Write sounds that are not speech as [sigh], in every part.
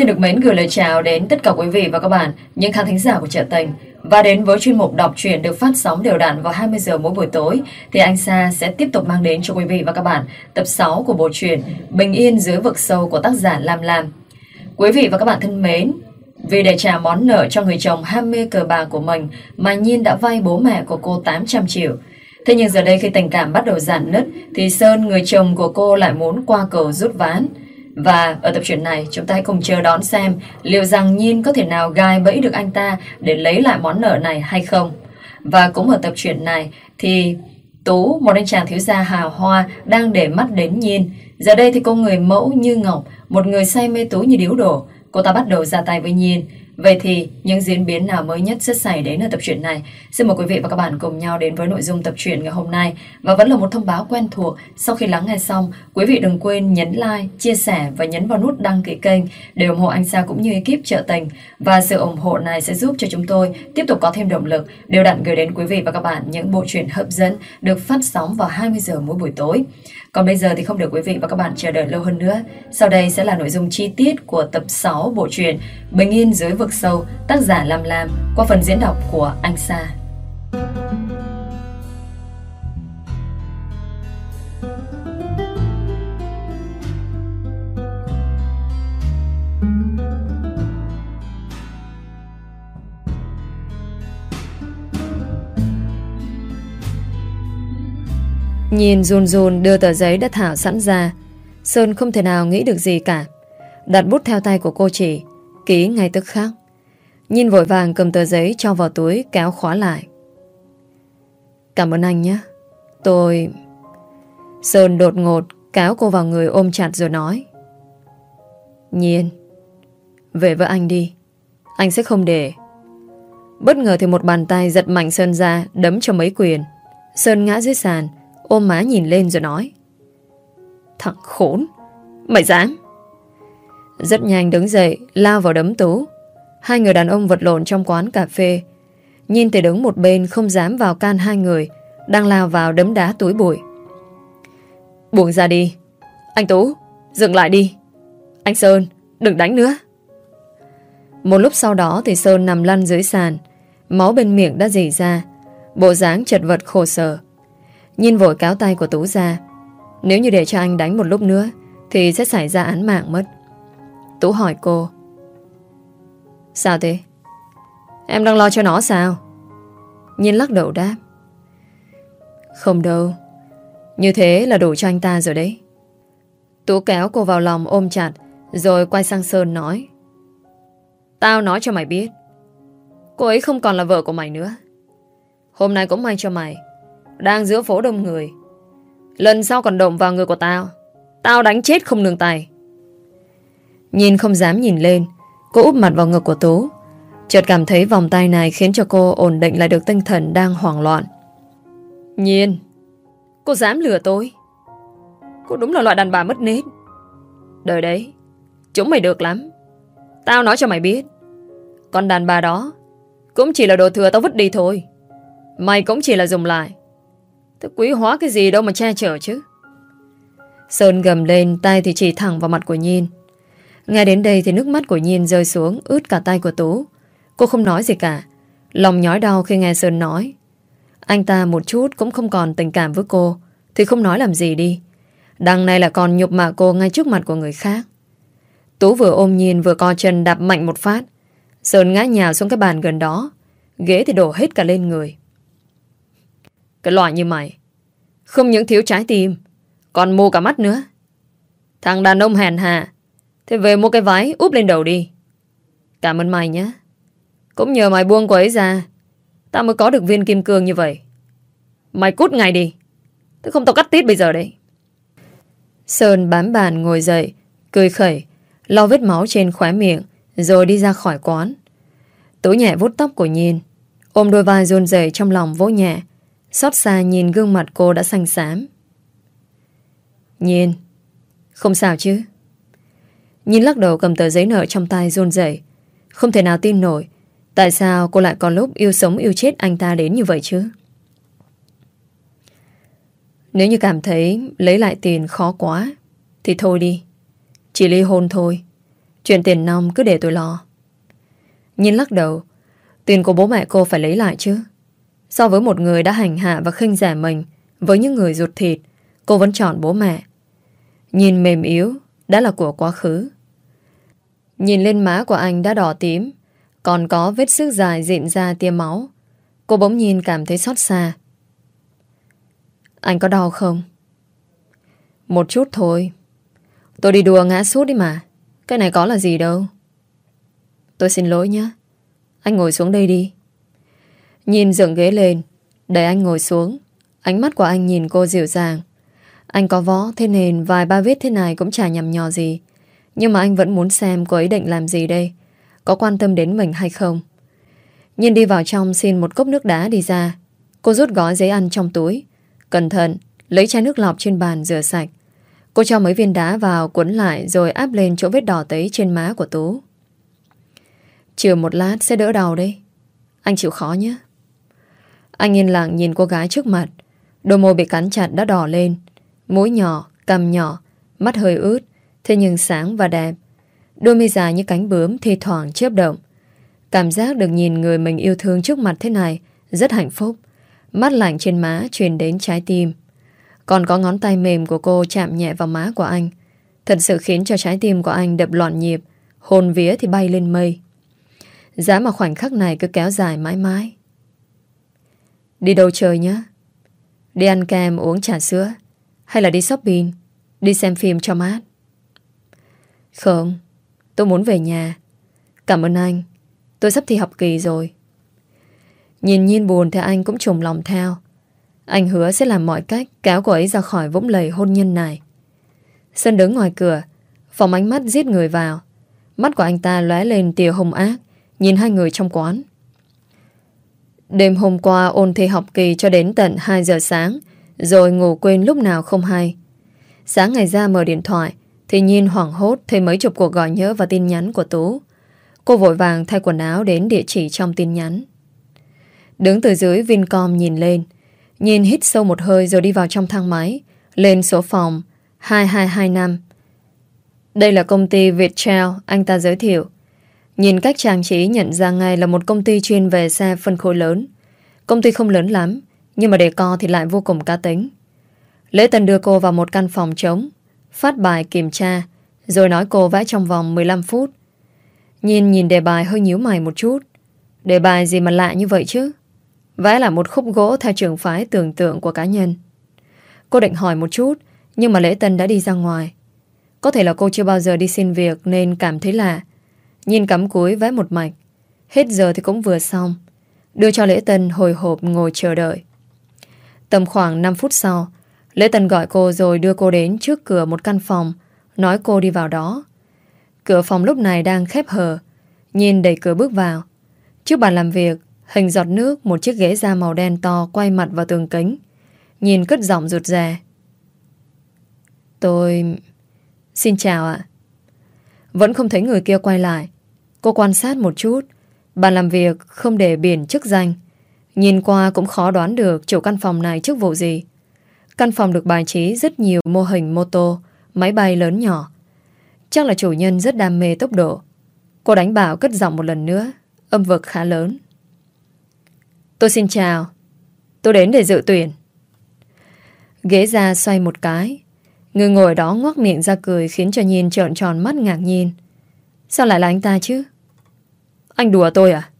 Xin được mến gửi lời chào đến tất cả quý vị và các bạn, những khán thính giả của Trợ Tình. Và đến với chuyên mục đọc truyện được phát sóng đều đặn vào 20 giờ mỗi buổi tối thì anh Sa sẽ tiếp tục mang đến cho quý vị và các bạn tập 6 của bộ truyện Bình yên dưới vực sâu của tác giả Lam Lam. Quý vị và các bạn thân mến, vì để trả món nợ cho người chồng ham mê cờ bạc của mình mà Nhiên đã vay bố mẹ của cô 800 triệu. Thế nhưng giờ đây khi tình cảm bắt đầu giãn nứt thì Sơn, người chồng của cô lại muốn qua cầu rút ván. Và ở tập truyện này chúng ta hãy cùng chờ đón xem liệu rằng Nhiên có thể nào gai bẫy được anh ta để lấy lại món nợ này hay không. Và cũng ở tập truyện này thì Tú, một anh chàng thiếu gia hào hoa đang để mắt đến Nhiên. Giờ đây thì cô người mẫu như Ngọc, một người say mê Tú như điếu đổ. Cô ta bắt đầu ra tay với Nhiên. Vậy thì những diễn biến nào mới nhất sẽ xảy đến ở tập truyện này? Xin mời quý vị và các bạn cùng nhau đến với nội dung tập truyện ngày hôm nay. Và vẫn là một thông báo quen thuộc, sau khi lắng nghe xong, quý vị đừng quên nhấn like, chia sẻ và nhấn vào nút đăng ký kênh để ủng hộ anh Sa cũng như ekip trợ tình. Và sự ủng hộ này sẽ giúp cho chúng tôi tiếp tục có thêm động lực đều đặn gửi đến quý vị và các bạn những bộ truyện hấp dẫn được phát sóng vào 20 giờ mỗi buổi tối. Còn bây giờ thì không để quý vị và các bạn chờ đợi lâu hơn nữa. Sau đây sẽ là nội dung chi tiết của tập 6 bộ truyện Bình yên dưới vực sâu, tác giả Lam Lam qua phần diễn đọc của Anh Sa. Nhìn run run đưa tờ giấy đã thảo sẵn ra, Sơn không thể nào nghĩ được gì cả. Đặt bút theo tay của cô chị Ký ngay tức khắc. Nhìn vội vàng cầm tờ giấy cho vào túi, Kéo khóa lại. Cảm ơn anh nhé. Tôi... Sơn đột ngột Kéo cô vào người ôm chặt rồi nói. Nhiên, Về với anh đi. Anh sẽ không để. Bất ngờ thì một bàn tay giật mạnh Sơn ra, Đấm cho mấy quyền. Sơn ngã dưới sàn Ôm má nhìn lên rồi nói. Thằng khốn, Mày dám Rất nhanh đứng dậy, Lao vào đấm tú. Hai người đàn ông vật lộn trong quán cà phê. Nhìn từ đứng một bên không dám vào can hai người, Đang lao vào đấm đá túi bụi. Buông ra đi. Anh Tú, Dừng lại đi. Anh Sơn, Đừng đánh nữa. Một lúc sau đó thì Sơn nằm lăn dưới sàn. Máu bên miệng đã dì ra. Bộ dáng chật vật khổ sở. Nhìn vội cáo tay của Tú ra. Nếu như để cho anh đánh một lúc nữa, Thì sẽ xảy ra án mạng mất. Tú hỏi cô. Sao thế? Em đang lo cho nó sao? Nhìn lắc đầu đáp. Không đâu. Như thế là đủ cho anh ta rồi đấy. Tú kéo cô vào lòng ôm chặt, Rồi quay sang Sơn nói. Tao nói cho mày biết. Cô ấy không còn là vợ của mày nữa. Hôm nay cũng may cho mày đang giữa phố đông người. Lần sau còn động vào người của tao. Tao đánh chết không nương tay Nhìn không dám nhìn lên, Cô úp mặt vào ngực của Tú. Chợt cảm thấy vòng tay này khiến cho cô ổn định lại được tinh thần đang hoảng loạn. Nhiên, Cô dám lừa tôi? Cô đúng là loại đàn bà mất nết. Đời đấy, Chúng mày được lắm. Tao nói cho mày biết, Con đàn bà đó Cũng chỉ là đồ thừa tao vứt đi thôi. Mày cũng chỉ là dùng lại. Thế quý hóa cái gì đâu mà che chở chứ. Sơn gầm lên, Tay thì chỉ thẳng vào mặt của Nhiên. Nghe đến đây thì nước mắt của Nhiên rơi xuống, Ướt cả tay của Tú. Cô không nói gì cả. Lòng nhói đau khi nghe Sơn nói. Anh ta một chút cũng không còn tình cảm với cô, Thì không nói làm gì đi. Đằng này là còn nhục mạ cô ngay trước mặt của người khác. Tú vừa ôm Nhiên vừa co chân đạp mạnh một phát. Sơn ngã nhào xuống cái bàn gần đó. Ghế thì đổ hết cả lên người cái loại như mày. Không những thiếu trái tim Còn mua cả mắt nữa. Thằng đàn ông hèn hà, Thế về mua cái váy úp lên đầu đi. Cảm ơn mày nhé. Cũng nhờ mày buông cô ấy ra Tao mới có được viên kim cương như vậy. Mày cút ngay đi. Thế không tao cắt tít bây giờ đấy Sơn bám bàn ngồi dậy Cười khẩy lo vết máu trên khóe miệng Rồi đi ra khỏi quán. Tú nhẹ vuốt tóc của Nhiên Ôm đôi vai run rẩy trong lòng vỗ nhẹ Xót xa nhìn gương mặt cô đã xanh xám. Nhìn, Không sao chứ. Nhìn lắc đầu cầm tờ giấy nợ trong tay run rẩy. Không thể nào tin nổi Tại sao cô lại còn lúc yêu sống yêu chết anh ta đến như vậy chứ? Nếu như cảm thấy Lấy lại tiền khó quá Thì thôi đi. Chỉ ly hôn thôi. Chuyện tiền nong cứ để tôi lo. Nhìn lắc đầu Tiền của bố mẹ cô phải lấy lại chứ. So với một người đã hành hạ và khinh rẻ mình Với những người ruột thịt, Cô vẫn chọn bố mẹ. Nhìn mềm yếu, Đã là của quá khứ. Nhìn lên má của anh đã đỏ tím, Còn có vết sức dài dịn ra tia máu. Cô bỗng nhìn cảm thấy xót xa. Anh có đau không? Một chút thôi. Tôi đi đùa ngã sút đi mà. Cái này có là gì đâu. Tôi xin lỗi nhé. Anh ngồi xuống đây đi. Nhìn dựng ghế lên. Để anh ngồi xuống. Ánh mắt của anh nhìn cô dịu dàng. Anh có võ, thế nên vài ba vết thế này cũng chả nhầm nhò gì. Nhưng mà anh vẫn muốn xem cô ấy định làm gì đây. Có quan tâm đến mình hay không? Nhìn đi vào trong xin một cốc nước đá đi ra. Cô rút gói giấy ăn trong túi. Cẩn thận, Lấy chai nước lọc trên bàn rửa sạch. Cô cho mấy viên đá vào, cuốn lại, Rồi áp lên chỗ vết đỏ tấy trên má của Tú. Chừa một lát sẽ đỡ đau đấy. Anh chịu khó nhé. Anh yên lặng nhìn cô gái trước mặt. Đôi môi bị cắn chặt đã đỏ lên. Mũi nhỏ, cằm nhỏ Mắt hơi ướt Thế nhưng sáng và đẹp. Đôi mi dài như cánh bướm thi thoảng chớp động. Cảm giác được nhìn người mình yêu thương trước mặt thế này Rất hạnh phúc. Mắt lạnh trên má truyền đến trái tim. Còn có ngón tay mềm của cô chạm nhẹ vào má của anh. Thật sự khiến cho trái tim của anh đập loạn nhịp Hồn vía thì bay lên mây. Giá mà khoảnh khắc này cứ kéo dài mãi mãi. Đi đâu chơi nhá? Đi ăn kem, uống trà sữa, Hay là đi shopping, Đi xem phim cho mát? Không, Tôi muốn về nhà. Cảm ơn anh, Tôi sắp thi học kỳ rồi. Nhìn nhìn buồn thì anh cũng trùng lòng theo. Anh hứa sẽ làm mọi cách Kéo cô ấy ra khỏi vũng lầy hôn nhân này. Sơn đứng ngoài cửa Phòng ánh mắt giết người vào. Mắt của anh ta lóe lên tia hung ác, Nhìn hai người trong quán. Đêm hôm qua ôn thi học kỳ cho đến tận 2 giờ sáng, Rồi ngủ quên lúc nào không hay. Sáng ngày ra mở điện thoại, Thì nhìn hoảng hốt thấy mấy chục cuộc gọi nhớ và tin nhắn của Tú. Cô vội vàng thay quần áo đến địa chỉ trong tin nhắn. Đứng từ dưới Vincom nhìn lên Nhìn hít sâu một hơi rồi đi vào trong thang máy, Lên số phòng 2225 Đây là công ty Viettel, Anh ta giới thiệu. Nhìn cách trang trí nhận ra ngay là một công ty chuyên về xe phân khối lớn. Công ty không lớn lắm, Nhưng mà để co thì lại vô cùng cá tính. Lễ Tân đưa cô vào một căn phòng trống, Phát bài kiểm tra, Rồi nói cô vẽ trong vòng 15 phút. Nhìn nhìn đề bài hơi nhíu mày một chút. Đề bài gì mà lạ như vậy chứ? Vẽ là một khúc gỗ theo trường phái tưởng tượng của cá nhân. Cô định hỏi một chút, Nhưng mà lễ tân đã đi ra ngoài. Có thể là cô chưa bao giờ đi xin việc Nên cảm thấy lạ. Nhìn cắm cúi vẽ một mạch. Hết giờ thì cũng vừa xong. Đưa cho lễ tân hồi hộp ngồi chờ đợi. Tầm khoảng 5 phút sau, Lễ tân gọi cô rồi đưa cô đến trước cửa một căn phòng, Nói cô đi vào đó. Cửa phòng lúc này đang khép hờ. Nhìn đẩy cửa bước vào. Trước bàn làm việc, Hình giọt nước một chiếc ghế da màu đen to Quay mặt vào tường kính. Nhìn cất giọng rụt rè. Tôi... Xin chào ạ. Vẫn không thấy người kia quay lại. Cô quan sát một chút. Bàn làm việc không để biển chức danh. Nhìn qua cũng khó đoán được Chủ căn phòng này chức vụ gì. Căn phòng được bài trí rất nhiều mô hình mô tô, Máy bay lớn nhỏ. Chắc là chủ nhân rất đam mê tốc độ. Cô đánh bảo cất giọng một lần nữa, Âm vực khá lớn. Tôi xin chào. Tôi đến để dự tuyển. Ghế ra xoay một cái. Người ngồi đó ngoác miệng ra cười Khiến cho nhìn trợn tròn mắt ngạc nhiên. Sao lại là anh ta chứ? Anh đùa tôi à?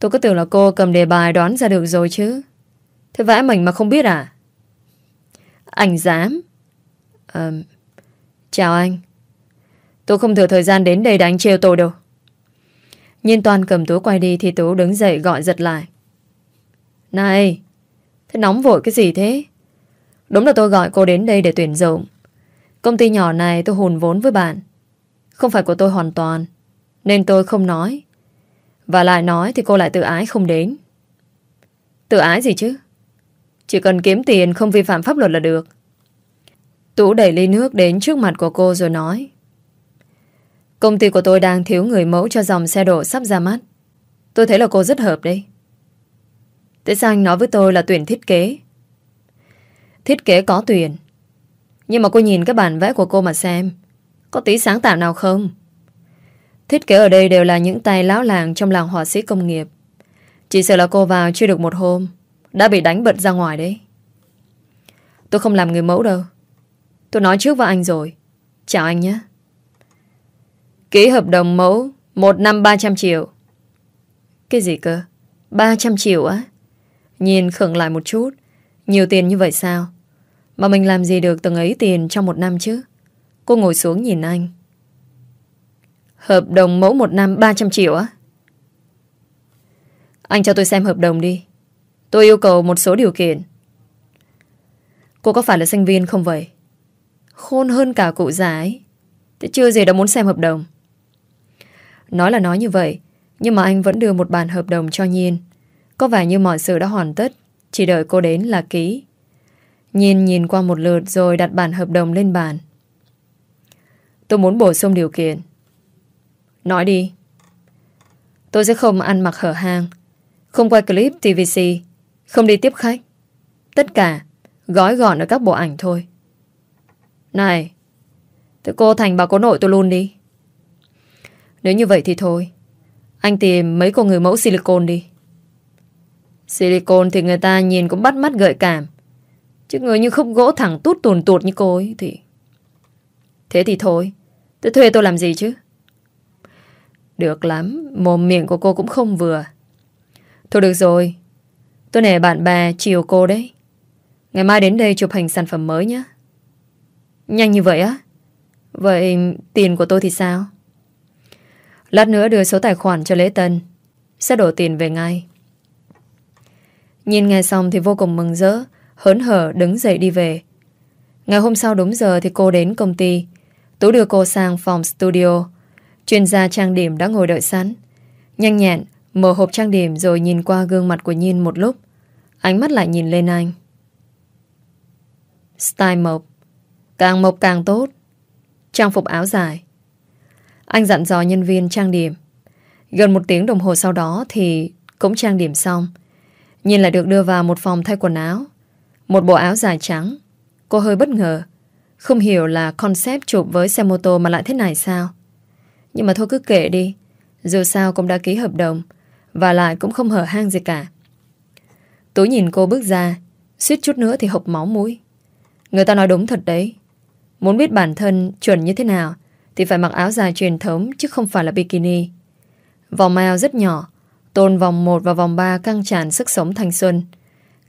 Tôi cứ tưởng là cô cầm đề bài đoán ra được rồi chứ. Thế vẽ mình mà không biết à? Anh dám. À, Chào anh. Tôi không thừa thời gian đến đây đánh trêu tôi đâu. Nhiên toàn cầm Tú quay đi Thì Tú đứng dậy gọi giật lại. Này Thế nóng vội cái gì thế? Đúng là tôi gọi cô đến đây để tuyển dụng. Công ty nhỏ này tôi hùn vốn với bạn. Không phải của tôi hoàn toàn, Nên tôi không nói. Và lại nói thì cô lại tự ái không đến. Tự ái gì chứ? Chỉ cần kiếm tiền không vi phạm pháp luật là được. Tú đẩy ly nước đến trước mặt của cô rồi nói. Công ty của tôi đang thiếu người mẫu cho dòng xe độ sắp ra mắt. Tôi thấy là cô rất hợp đấy. Tại sao anh nói với tôi là tuyển thiết kế? Thiết kế có tuyển Nhưng mà cô nhìn cái bản vẽ của cô mà xem, Có tí sáng tạo nào không? Thiết kế ở đây đều là những tay lão làng trong làng họa sĩ công nghiệp. Chỉ sợ là cô vào chưa được một hôm, đã bị đánh bật ra ngoài đấy. Tôi không làm người mẫu đâu. Tôi nói trước với anh rồi. Chào anh nhé. Ký hợp đồng mẫu, Một năm 300 triệu Cái gì cơ 300 triệu á Nhìn khẩn lại một chút Nhiều tiền như vậy sao mà mình làm gì được từng ấy tiền trong một năm chứ? Cô ngồi xuống nhìn anh. Hợp đồng mẫu một năm 300 triệu á? Anh cho tôi xem hợp đồng đi. Tôi yêu cầu một số điều kiện. Cô có phải là sinh viên không vậy? Khôn hơn cả cụ già ấy. Thế chưa gì đã muốn xem hợp đồng. Nói là nói như vậy, Nhưng mà anh vẫn đưa một bản hợp đồng cho Nhiên. Có vẻ như mọi sự đã hoàn tất, Chỉ đợi cô đến là ký nhìn nhìn qua một lượt rồi đặt bản hợp đồng lên bàn. Tôi muốn bổ sung điều kiện. Nói đi. Tôi sẽ không ăn mặc hở hang. Không quay clip TVC Không đi tiếp khách. Tất cả, gói gọn ở các bộ ảnh thôi. Này tự cô thành bảo cô nội tôi luôn đi. Nếu như vậy thì thôi. Anh tìm mấy cô người mẫu silicon đi. Silicon thì người ta nhìn cũng bắt mắt gợi cảm. Chứ người như khúc gỗ thẳng tút tuồn tuột như cô ấy thì Thế thì thôi Tôi thuê tôi làm gì chứ? Được lắm, Mồm miệng của cô cũng không vừa. Thôi được rồi, Tôi nể bạn bè, chiều cô đấy. Ngày mai đến đây chụp hình sản phẩm mới nhé Nhanh như vậy á? Vậy tiền của tôi thì sao? Lát nữa đưa số tài khoản cho Lễ Tân, Sẽ đổ tiền về ngay. Nhìn nghe xong thì vô cùng mừng rỡ. Hớn hở đứng dậy đi về. Ngày hôm sau đúng giờ thì cô đến công ty. Tú đưa cô sang phòng studio. Chuyên gia trang điểm đã ngồi đợi sẵn. Nhanh nhẹn, Mở hộp trang điểm rồi nhìn qua gương mặt của Nhiên một lúc. Ánh mắt lại nhìn lên anh. Style mộc. Càng mộc càng tốt. Trang phục áo dài. Anh dặn dò nhân viên trang điểm. Gần một tiếng đồng hồ sau đó thì cũng trang điểm xong. Nhìn lại được đưa vào một phòng thay quần áo. Một bộ áo dài trắng. Cô hơi bất ngờ. Không hiểu là concept chụp với xe mô tô mà lại thế này sao. Nhưng mà thôi cứ kệ đi. Dù sao cũng đã ký hợp đồng. Và lại cũng không hở hang gì cả. Tú nhìn cô bước ra. Suýt chút nữa thì hộc máu mũi. Người ta nói đúng thật đấy. Muốn biết bản thân chuẩn như thế nào thì phải mặc áo dài truyền thống chứ không phải là bikini. Vòng eo rất nhỏ, tôn vòng 1 và vòng 3 căng tràn sức sống thanh xuân.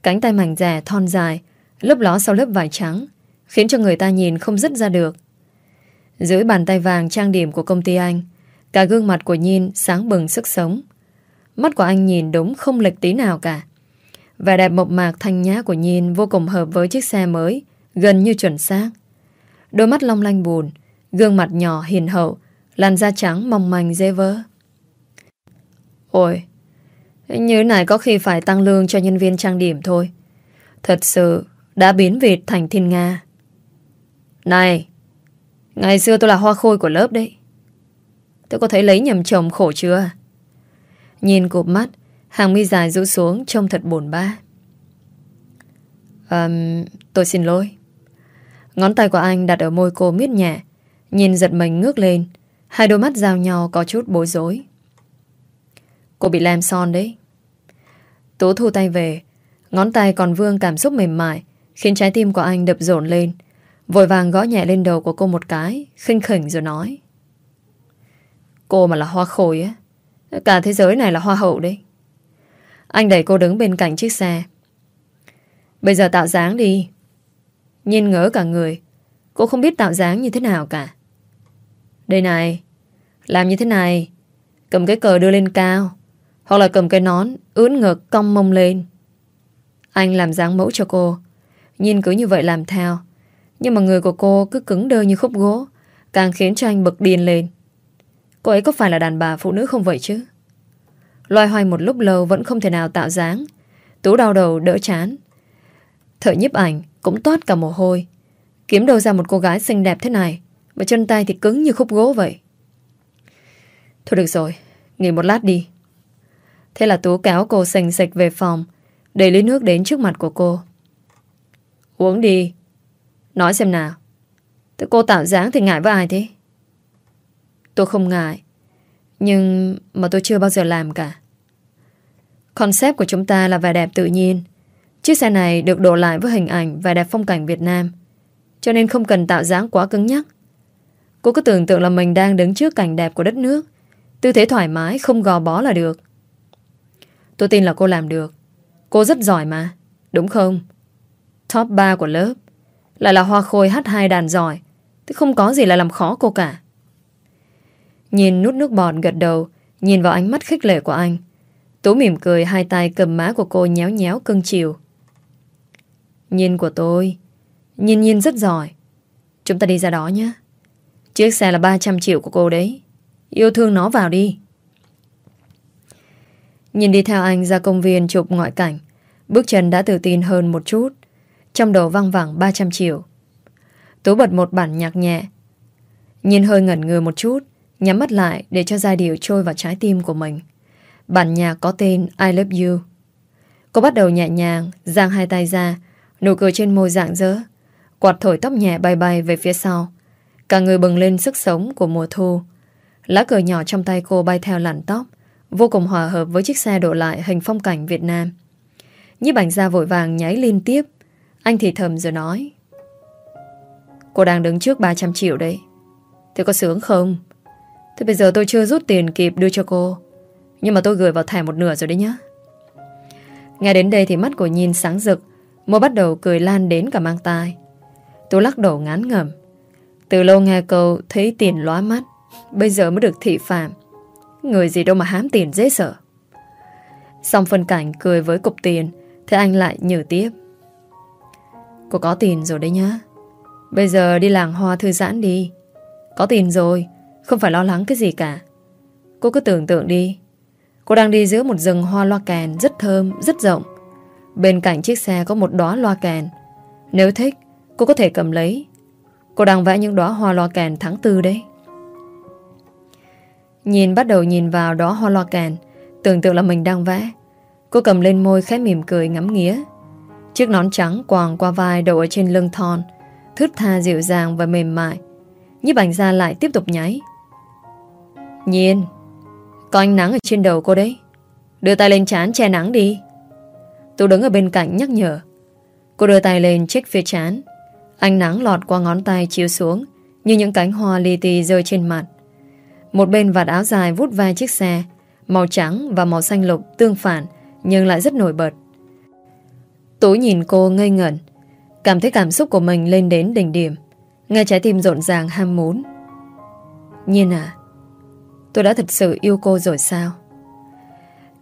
Cánh tay mảnh rẻ thon dài, lớp ló sau lớp vải trắng, khiến cho người ta nhìn không dứt ra được. Dưới bàn tay vàng trang điểm của công ty anh, cả gương mặt của Nhiên sáng bừng sức sống. Mắt của anh nhìn đúng không lệch tí nào cả. Vẻ đẹp mộc mạc thanh nhã của Nhiên vô cùng hợp với chiếc xe mới, gần như chuẩn xác. Đôi mắt long lanh buồn, Gương mặt nhỏ hiền hậu Làn da trắng mong manh dễ vỡ Ôi như này có khi phải tăng lương cho nhân viên trang điểm thôi. Thật sự Đã biến Việt thành thiên Nga. Này Ngày xưa tôi là hoa khôi của lớp đấy. Tôi có thấy lấy nhầm chồng khổ chưa? Nhìn cụp mắt Hàng mi dài rũ xuống Trông thật buồn bã. Um, Tôi xin lỗi. Ngón tay của anh đặt ở môi cô miết nhẹ Nhìn giật mình ngước lên. Hai đôi mắt giao nhau có chút bối rối. Cô bị làm son đấy. Tố thu tay về. Ngón tay còn vương cảm xúc mềm mại, Khiến trái tim của anh đập rộn lên. Vội vàng gõ nhẹ lên đầu của cô một cái, khinh khỉnh rồi nói. Cô mà là hoa khôi á, Cả thế giới này là hoa hậu đấy. Anh đẩy cô đứng bên cạnh chiếc xe. Bây giờ tạo dáng đi. Nhìn ngỡ cả người. Cô không biết tạo dáng như thế nào cả. Đây này, Làm như thế này. Cầm cái cờ đưa lên cao. Hoặc là cầm cái nón, ướn ngực, cong mông lên. Anh làm dáng mẫu cho cô. Nhìn cứ như vậy làm theo. Nhưng mà người của cô cứ cứng đơ như khúc gỗ, Càng khiến cho anh bực điên lên. Cô ấy có phải là đàn bà phụ nữ không vậy chứ? Loài hoài một lúc lâu Vẫn không thể nào tạo dáng. Tú đau đầu, đỡ chán. Thợ nhiếp ảnh cũng toát cả mồ hôi. Kiếm đâu ra một cô gái xinh đẹp thế này, mà chân tay thì cứng như khúc gỗ vậy. Thôi được rồi, Nghỉ một lát đi. Thế là Tú kéo cô sành sạch về phòng, Để lấy nước đến trước mặt của cô. Uống đi, Nói xem nào. Thế cô tạo dáng thì ngại với ai thế? Tôi không ngại, Nhưng mà tôi chưa bao giờ làm cả. Concept của chúng ta là vẻ đẹp tự nhiên. Chiếc xe này được đổ lại với hình ảnh vẻ đẹp phong cảnh Việt Nam, Cho nên không cần tạo dáng quá cứng nhắc. Cô cứ tưởng tượng là mình đang đứng trước cảnh đẹp của đất nước. Tư thế thoải mái, Không gò bó là được. Tôi tin là cô làm được. Cô rất giỏi mà, Đúng không? Top 3 của lớp. Lại là hoa khôi hát hai đàn giỏi. Thế không có gì là làm khó cô cả. Nhìn nút nước bọt gật đầu, Nhìn vào ánh mắt khích lệ của anh. Tú mỉm cười, hai tay cầm má của cô nhéo nhéo cưng chiều. Nhìn của tôi. Nhìn nhìn rất giỏi. Chúng ta đi ra đó nhé. Chiếc xe là 300 triệu của cô đấy. Yêu thương nó vào đi. Nhìn đi theo anh ra công viên chụp ngoại cảnh. Bước chân đã tự tin hơn một chút. Trong đầu văng vẳng 300 triệu. Tú bật một bản nhạc nhẹ. Nhìn hơi ngẩn ngừ một chút, Nhắm mắt lại để cho giai điệu trôi vào trái tim của mình. Bản nhạc có tên I Love You. Cô bắt đầu nhẹ nhàng, Giang hai tay ra, Nụ cười trên môi dạng dỡ Quạt thổi tóc nhẹ bay bay về phía sau. Cả người bừng lên sức sống của mùa thu. Lá cờ nhỏ trong tay cô bay theo làn tóc. Vô cùng hòa hợp với chiếc xe đổ lại hình phong cảnh Việt Nam. Nhiếp ảnh ra vội vàng nháy liên tiếp. Anh thì thầm rồi nói, Cô đang đứng trước 300 triệu đấy. Thế có sướng không? Thế bây giờ tôi chưa rút tiền kịp đưa cho cô. Nhưng mà tôi gửi vào thẻ một nửa rồi đấy nhá. Nghe đến đây thì mắt của Nhìn sáng rực, Môi bắt đầu cười lan đến cả mang tai. Tôi lắc đầu ngán ngẩm. Từ lâu nghe câu, thấy tiền lóa mắt, Bây giờ mới được thị phạm. Người gì đâu mà hám tiền dễ sợ. Xong phân cảnh cười với cục tiền Thế anh lại nhử tiếp. Cô có tiền rồi đấy nhá. Bây giờ đi làng hoa thư giãn đi. Có tiền rồi Không phải lo lắng cái gì cả. Cô cứ tưởng tượng đi. Cô đang đi giữa một rừng hoa loa kèn Rất thơm, rất rộng. Bên cạnh chiếc xe có một đóa loa kèn. Nếu thích Cô có thể cầm lấy. Cô đang vẽ những đóa hoa loa kèn tháng tư đấy. Nhìn bắt đầu nhìn vào đó hoa loa càn Tưởng tượng là mình đang vẽ. Cô cầm lên môi khẽ mỉm cười ngắm nghía. Chiếc nón trắng quàng qua vai Đậu ở trên lưng thon, Thướt tha dịu dàng và mềm mại. Nhiếp ảnh ra lại tiếp tục nháy. Nhiên Có ánh nắng ở trên đầu cô đấy. Đưa tay lên chán che nắng đi. Tôi đứng ở bên cạnh nhắc nhở. Cô đưa tay lên chiếc phía chán Ánh nắng lọt qua ngón tay chiếu xuống, Như những cánh hoa li ti rơi trên mặt một bên vạt áo dài vút vai chiếc xe, Màu trắng và màu xanh lục tương phản Nhưng lại rất nổi bật. Tú nhìn cô ngây ngẩn, Cảm thấy cảm xúc của mình lên đến đỉnh điểm, Nghe trái tim rộn ràng ham muốn. Nhiên à Tôi đã thật sự yêu cô rồi sao?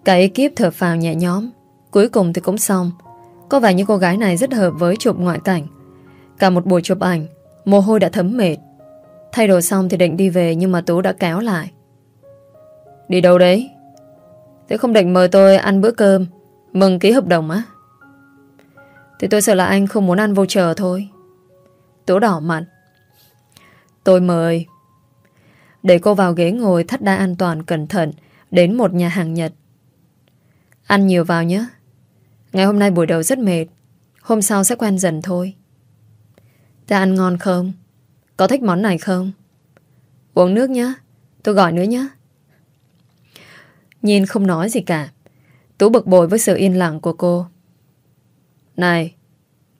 Cả ekip thở phào nhẹ nhõm, Cuối cùng thì cũng xong. Có vẻ như cô gái này rất hợp với chụp ngoại cảnh. Cả một buổi chụp ảnh, Mồ hôi đã thấm mệt. Thay đồ xong thì định đi về Nhưng mà Tú đã kéo lại. Đi đâu đấy? Thế không định mời tôi ăn bữa cơm, Mừng ký hợp đồng á? Thì tôi sợ là anh không muốn ăn vô chờ thôi. Tú đỏ mặt. Tôi mời. Để cô vào ghế ngồi thắt đai an toàn cẩn thận Đến một nhà hàng Nhật. Ăn nhiều vào nhé. Ngày hôm nay buổi đầu rất mệt. Hôm sau sẽ quen dần thôi. Ta ăn ngon không? Có thích món này không? Uống nước nhé Tôi gọi nữa nhé Nhìn không nói gì cả. Tú bực bội với sự yên lặng của cô. Này,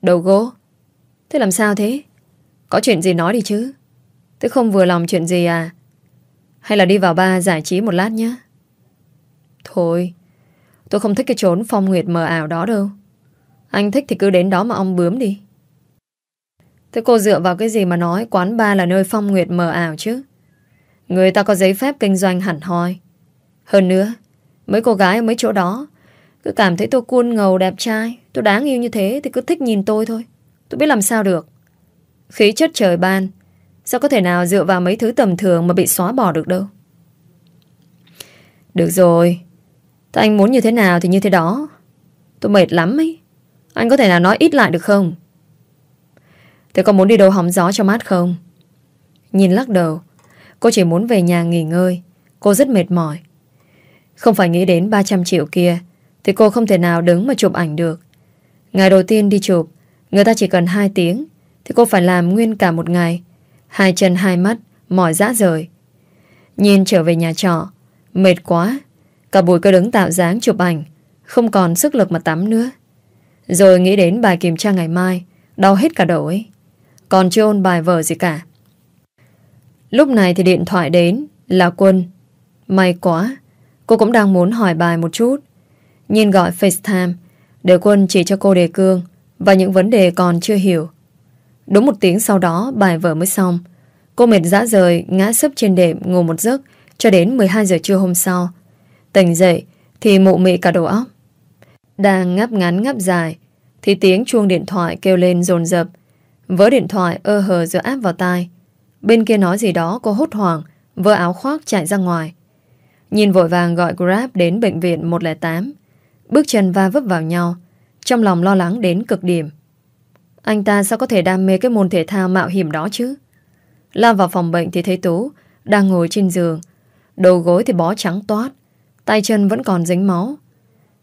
Đầu gỗ. Thế làm sao thế? Có chuyện gì nói đi chứ? Tôi không vừa lòng chuyện gì à? Hay là đi vào ba giải trí một lát nhé Thôi, Tôi không thích cái chốn phong nguyệt mờ ảo đó đâu. Anh thích thì cứ đến đó mà ông bướm đi. Thế cô dựa vào cái gì mà nói quán ba là nơi phong nguyệt mờ ảo chứ? Người ta có giấy phép kinh doanh hẳn hoi. Hơn nữa, mấy cô gái ở mấy chỗ đó cứ cảm thấy tôi cuôn ngầu đẹp trai, tôi đáng yêu như thế thì cứ thích nhìn tôi thôi. Tôi biết làm sao được. Khí chất trời ban, sao có thể nào dựa vào mấy thứ tầm thường mà bị xóa bỏ được đâu. Được rồi anh muốn như thế nào thì như thế đó. Tôi mệt lắm ấy. Anh có thể nào nói ít lại được không? Thế có muốn đi đâu hóng gió cho mát không? Nhìn lắc đầu. Cô chỉ muốn về nhà nghỉ ngơi. Cô rất mệt mỏi. Không phải nghĩ đến 300 triệu kia, Thì cô không thể nào đứng mà chụp ảnh được. Ngày đầu tiên đi chụp, Người ta chỉ cần 2 tiếng, Thì cô phải làm nguyên cả một ngày. Hai chân, hai mắt, Mỏi dã rời. Nhìn trở về nhà trọ, Mệt quá. Cả buổi cứ đứng tạo dáng chụp ảnh, Không còn sức lực mà tắm nữa. Rồi nghĩ đến bài kiểm tra ngày mai, Đau hết cả đầu ấy. Còn chưa ôn bài vở gì cả. Lúc này thì điện thoại đến, Là Quân, May quá, Cô cũng đang muốn hỏi bài một chút. Nhìn gọi FaceTime, Để Quân chỉ cho cô đề cương Và những vấn đề còn chưa hiểu. Đúng một tiếng sau đó, bài vở mới xong. Cô mệt dã rời, Ngã sấp trên đệm, ngủ một giấc Cho đến 12 giờ trưa hôm sau. Tỉnh dậy thì mụ mị cả đầu óc. Đang ngáp ngắn ngáp dài Thì tiếng chuông điện thoại kêu lên dồn dập Vỡ điện thoại ơ hờ giữa áp vào tai. Bên kia nói gì đó, cô hốt hoảng Vỡ áo khoác chạy ra ngoài. Nhìn vội vàng gọi Grab đến bệnh viện 108 Bước chân va vấp vào nhau, Trong lòng lo lắng đến cực điểm. Anh ta sao có thể đam mê cái môn thể thao mạo hiểm đó chứ? Lao vào phòng bệnh thì thấy Tú Đang ngồi trên giường. Đầu gối thì bó trắng toát, Tay chân vẫn còn dính máu.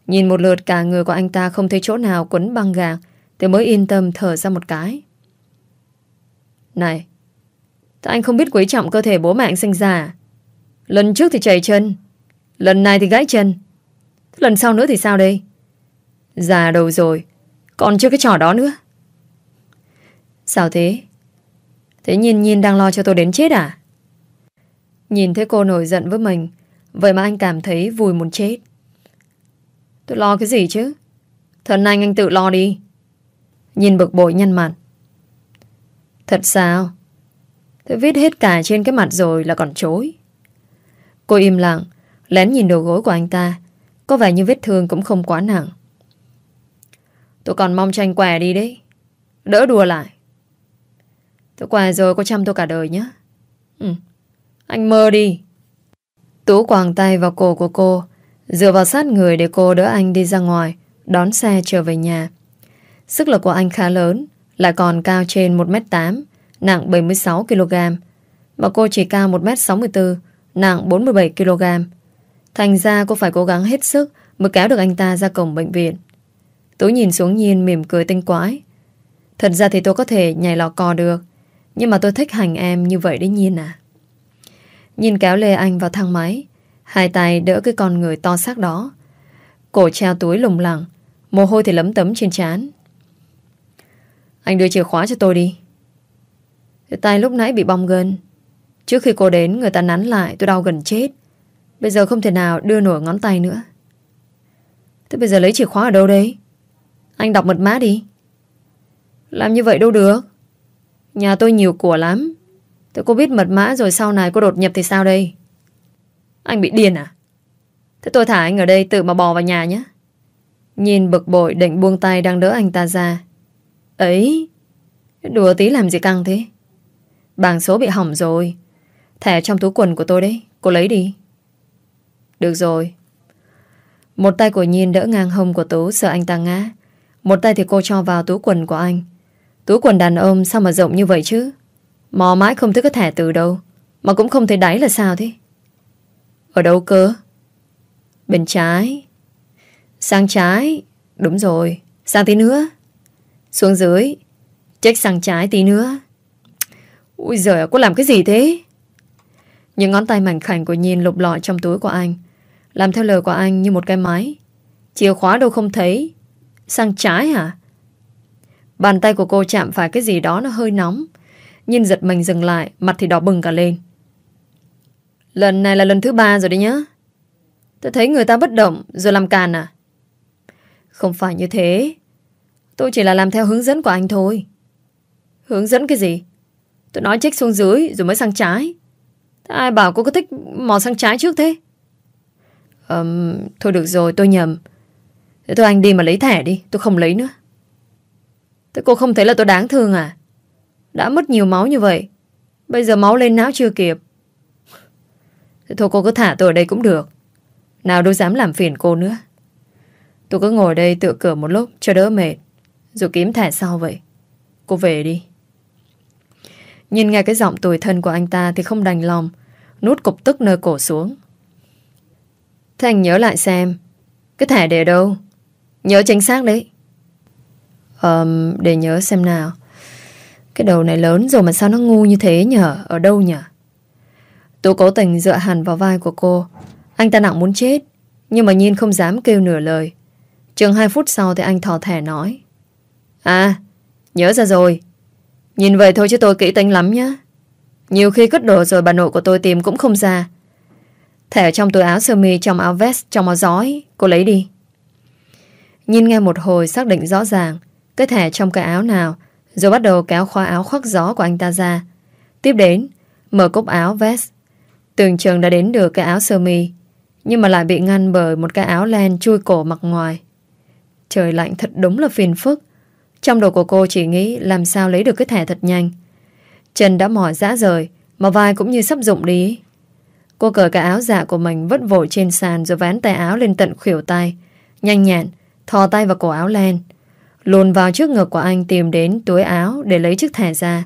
Nhìn một lượt cả người của anh ta không thấy chỗ nào quấn băng gạc, Thì mới yên tâm thở ra một cái. Này anh không biết quý trọng cơ thể bố mẹ anh sinh ra à? Lần trước thì chảy chân, Lần này thì gãy chân. Lần sau nữa thì sao đây? Già đầu rồi, Còn chưa cái trò đó nữa. Sao thế? Thế nhìn nhìn đang lo cho tôi đến chết à? Nhìn thấy cô nổi giận với mình, Vậy mà anh cảm thấy vui muốn chết. Tôi lo cái gì chứ? Thần anh anh tự lo đi. Nhìn bực bội nhăn mặt. Thật sao? Tôi viết hết cả trên cái mặt rồi là còn chối. Cô im lặng, Lén nhìn đầu gối của anh ta. Có vẻ như vết thương cũng không quá nặng. Tôi còn mong tranh què đi đấy. Đỡ đùa lại. Tôi què rồi có chăm tôi cả đời nhé ừ. Anh mơ đi. Tú quàng tay vào cổ của cô, Dựa vào sát người để cô đỡ anh đi ra ngoài, Đón xe trở về nhà. Sức lực của anh khá lớn. Lại còn cao trên 1m8 Nặng 76kg Mà cô chỉ cao 1m64 Nặng 47kg Thành ra cô phải cố gắng hết sức Mới kéo được anh ta ra cổng bệnh viện. Tú nhìn xuống Nhiên mỉm cười tinh quái. Thật ra thì tôi có thể nhảy lò cò được, Nhưng mà tôi thích hành em như vậy đấy Nhiên à. Nhìn kéo lê anh vào thang máy, Hai tay đỡ cái con người to xác đó. Cổ treo túi lùng lẳng, Mồ hôi thì lấm tấm trên trán. Anh đưa chìa khóa cho tôi đi. Tay lúc nãy bị bong gân. Trước khi cô đến, người ta nắn lại, tôi đau gần chết. Bây giờ không thể nào đưa nổi ngón tay nữa. Thế bây giờ lấy chìa khóa ở đâu đấy Anh đọc mật mã đi. Làm như vậy đâu được. Nhà tôi nhiều của lắm. Tôi có biết mật mã rồi sau này cô đột nhập thì sao đây? Anh bị điên à? Thế tôi thả anh ở đây tự mà bò vào nhà nhé. Nhìn bực bội định buông tay đang đỡ anh ta ra. Ấy, Đùa tí làm gì căng thế? Bảng số bị hỏng rồi. Thẻ trong túi quần của tôi đấy, Cô lấy đi. Được rồi. Một tay của Nhiên đỡ ngang hông của Tú, Sợ anh ta ngã. Một tay thì cô cho vào túi quần của anh. Túi quần đàn ông sao mà rộng như vậy chứ? Mò mãi không thấy cái thẻ từ đâu. Mà cũng không thấy đáy là sao thế? Ở đâu cơ? Bên trái. Sang trái. Đúng rồi. Sang tí nữa. Xuống dưới. Check sang trái tí nữa. Ui giời cô làm cái gì thế? Những ngón tay mảnh khảnh của Nhiên lục lọi trong túi của anh, Làm theo lời của anh như một cái máy. Chìa khóa đâu không thấy. Sang trái hả? Bàn tay của cô chạm phải cái gì đó nó hơi nóng. Nhìn giật mình dừng lại, Mặt thì đỏ bừng cả lên. Lần này là lần thứ ba rồi đấy nhá. Tôi thấy người ta bất động, Rồi làm càn à? Không phải như thế. Tôi chỉ là làm theo hướng dẫn của anh thôi. Hướng dẫn cái gì? Tôi nói chích xuống dưới rồi mới sang trái. Thế ai bảo cô có thích mò sang trái trước thế? Um, Thôi được rồi tôi nhầm. Thế thôi anh đi mà lấy thẻ đi Tôi không lấy nữa. Thế cô không thấy là tôi đáng thương à? Đã mất nhiều máu như vậy Bây giờ máu lên não chưa kịp. Thế thôi cô cứ thả tôi ở đây cũng được. Nào đâu dám làm phiền cô nữa. Tôi cứ ngồi đây tựa cửa một lúc Cho đỡ mệt. Rồi kiếm thẻ sau vậy. Cô về đi. Nhìn nghe cái giọng tuổi thân của anh ta Thì không đành lòng Nút cục tức nơi cổ xuống. Thế anh nhớ lại xem Cái thẻ để đâu? Nhớ chính xác đấy. Um, Để nhớ xem nào. Cái đầu này lớn rồi mà sao nó ngu như thế nhở? Ở đâu nhở? Tú cố tình dựa hẳn vào vai của cô. Anh ta nặng muốn chết, nhưng mà Nhiên không dám kêu nửa lời. Chừng 2 phút sau thì anh thò thẻ nói. À, nhớ ra rồi. Nhìn vậy thôi chứ tôi kỹ tính lắm nhá. Nhiều khi cất đồ rồi bà nội của tôi tìm cũng không ra. Thẻ trong túi áo sơ mi, trong áo vest, trong áo giói, cô lấy đi. Nhìn nghe một hồi xác định rõ ràng cái thẻ trong cái áo nào rồi bắt đầu kéo khóa áo khoác gió của anh ta ra. Tiếp đến, mở cốc áo vest. Tưởng trường đã đến được cái áo sơ mi nhưng mà lại bị ngăn bởi một cái áo len chui cổ mặc ngoài. Trời lạnh thật đúng là phiền phức. Trong đầu của cô chỉ nghĩ làm sao lấy được cái thẻ thật nhanh. Chân đã mỏi rã rời, mà vai cũng như sắp rụng đi. Cô cởi cái áo dạ của mình vất vội trên sàn rồi ván tay áo lên tận khuỷu tay. Nhanh nhẹn, thò tay vào cổ áo len. Luồn vào trước ngực của anh tìm đến túi áo để lấy chiếc thẻ ra.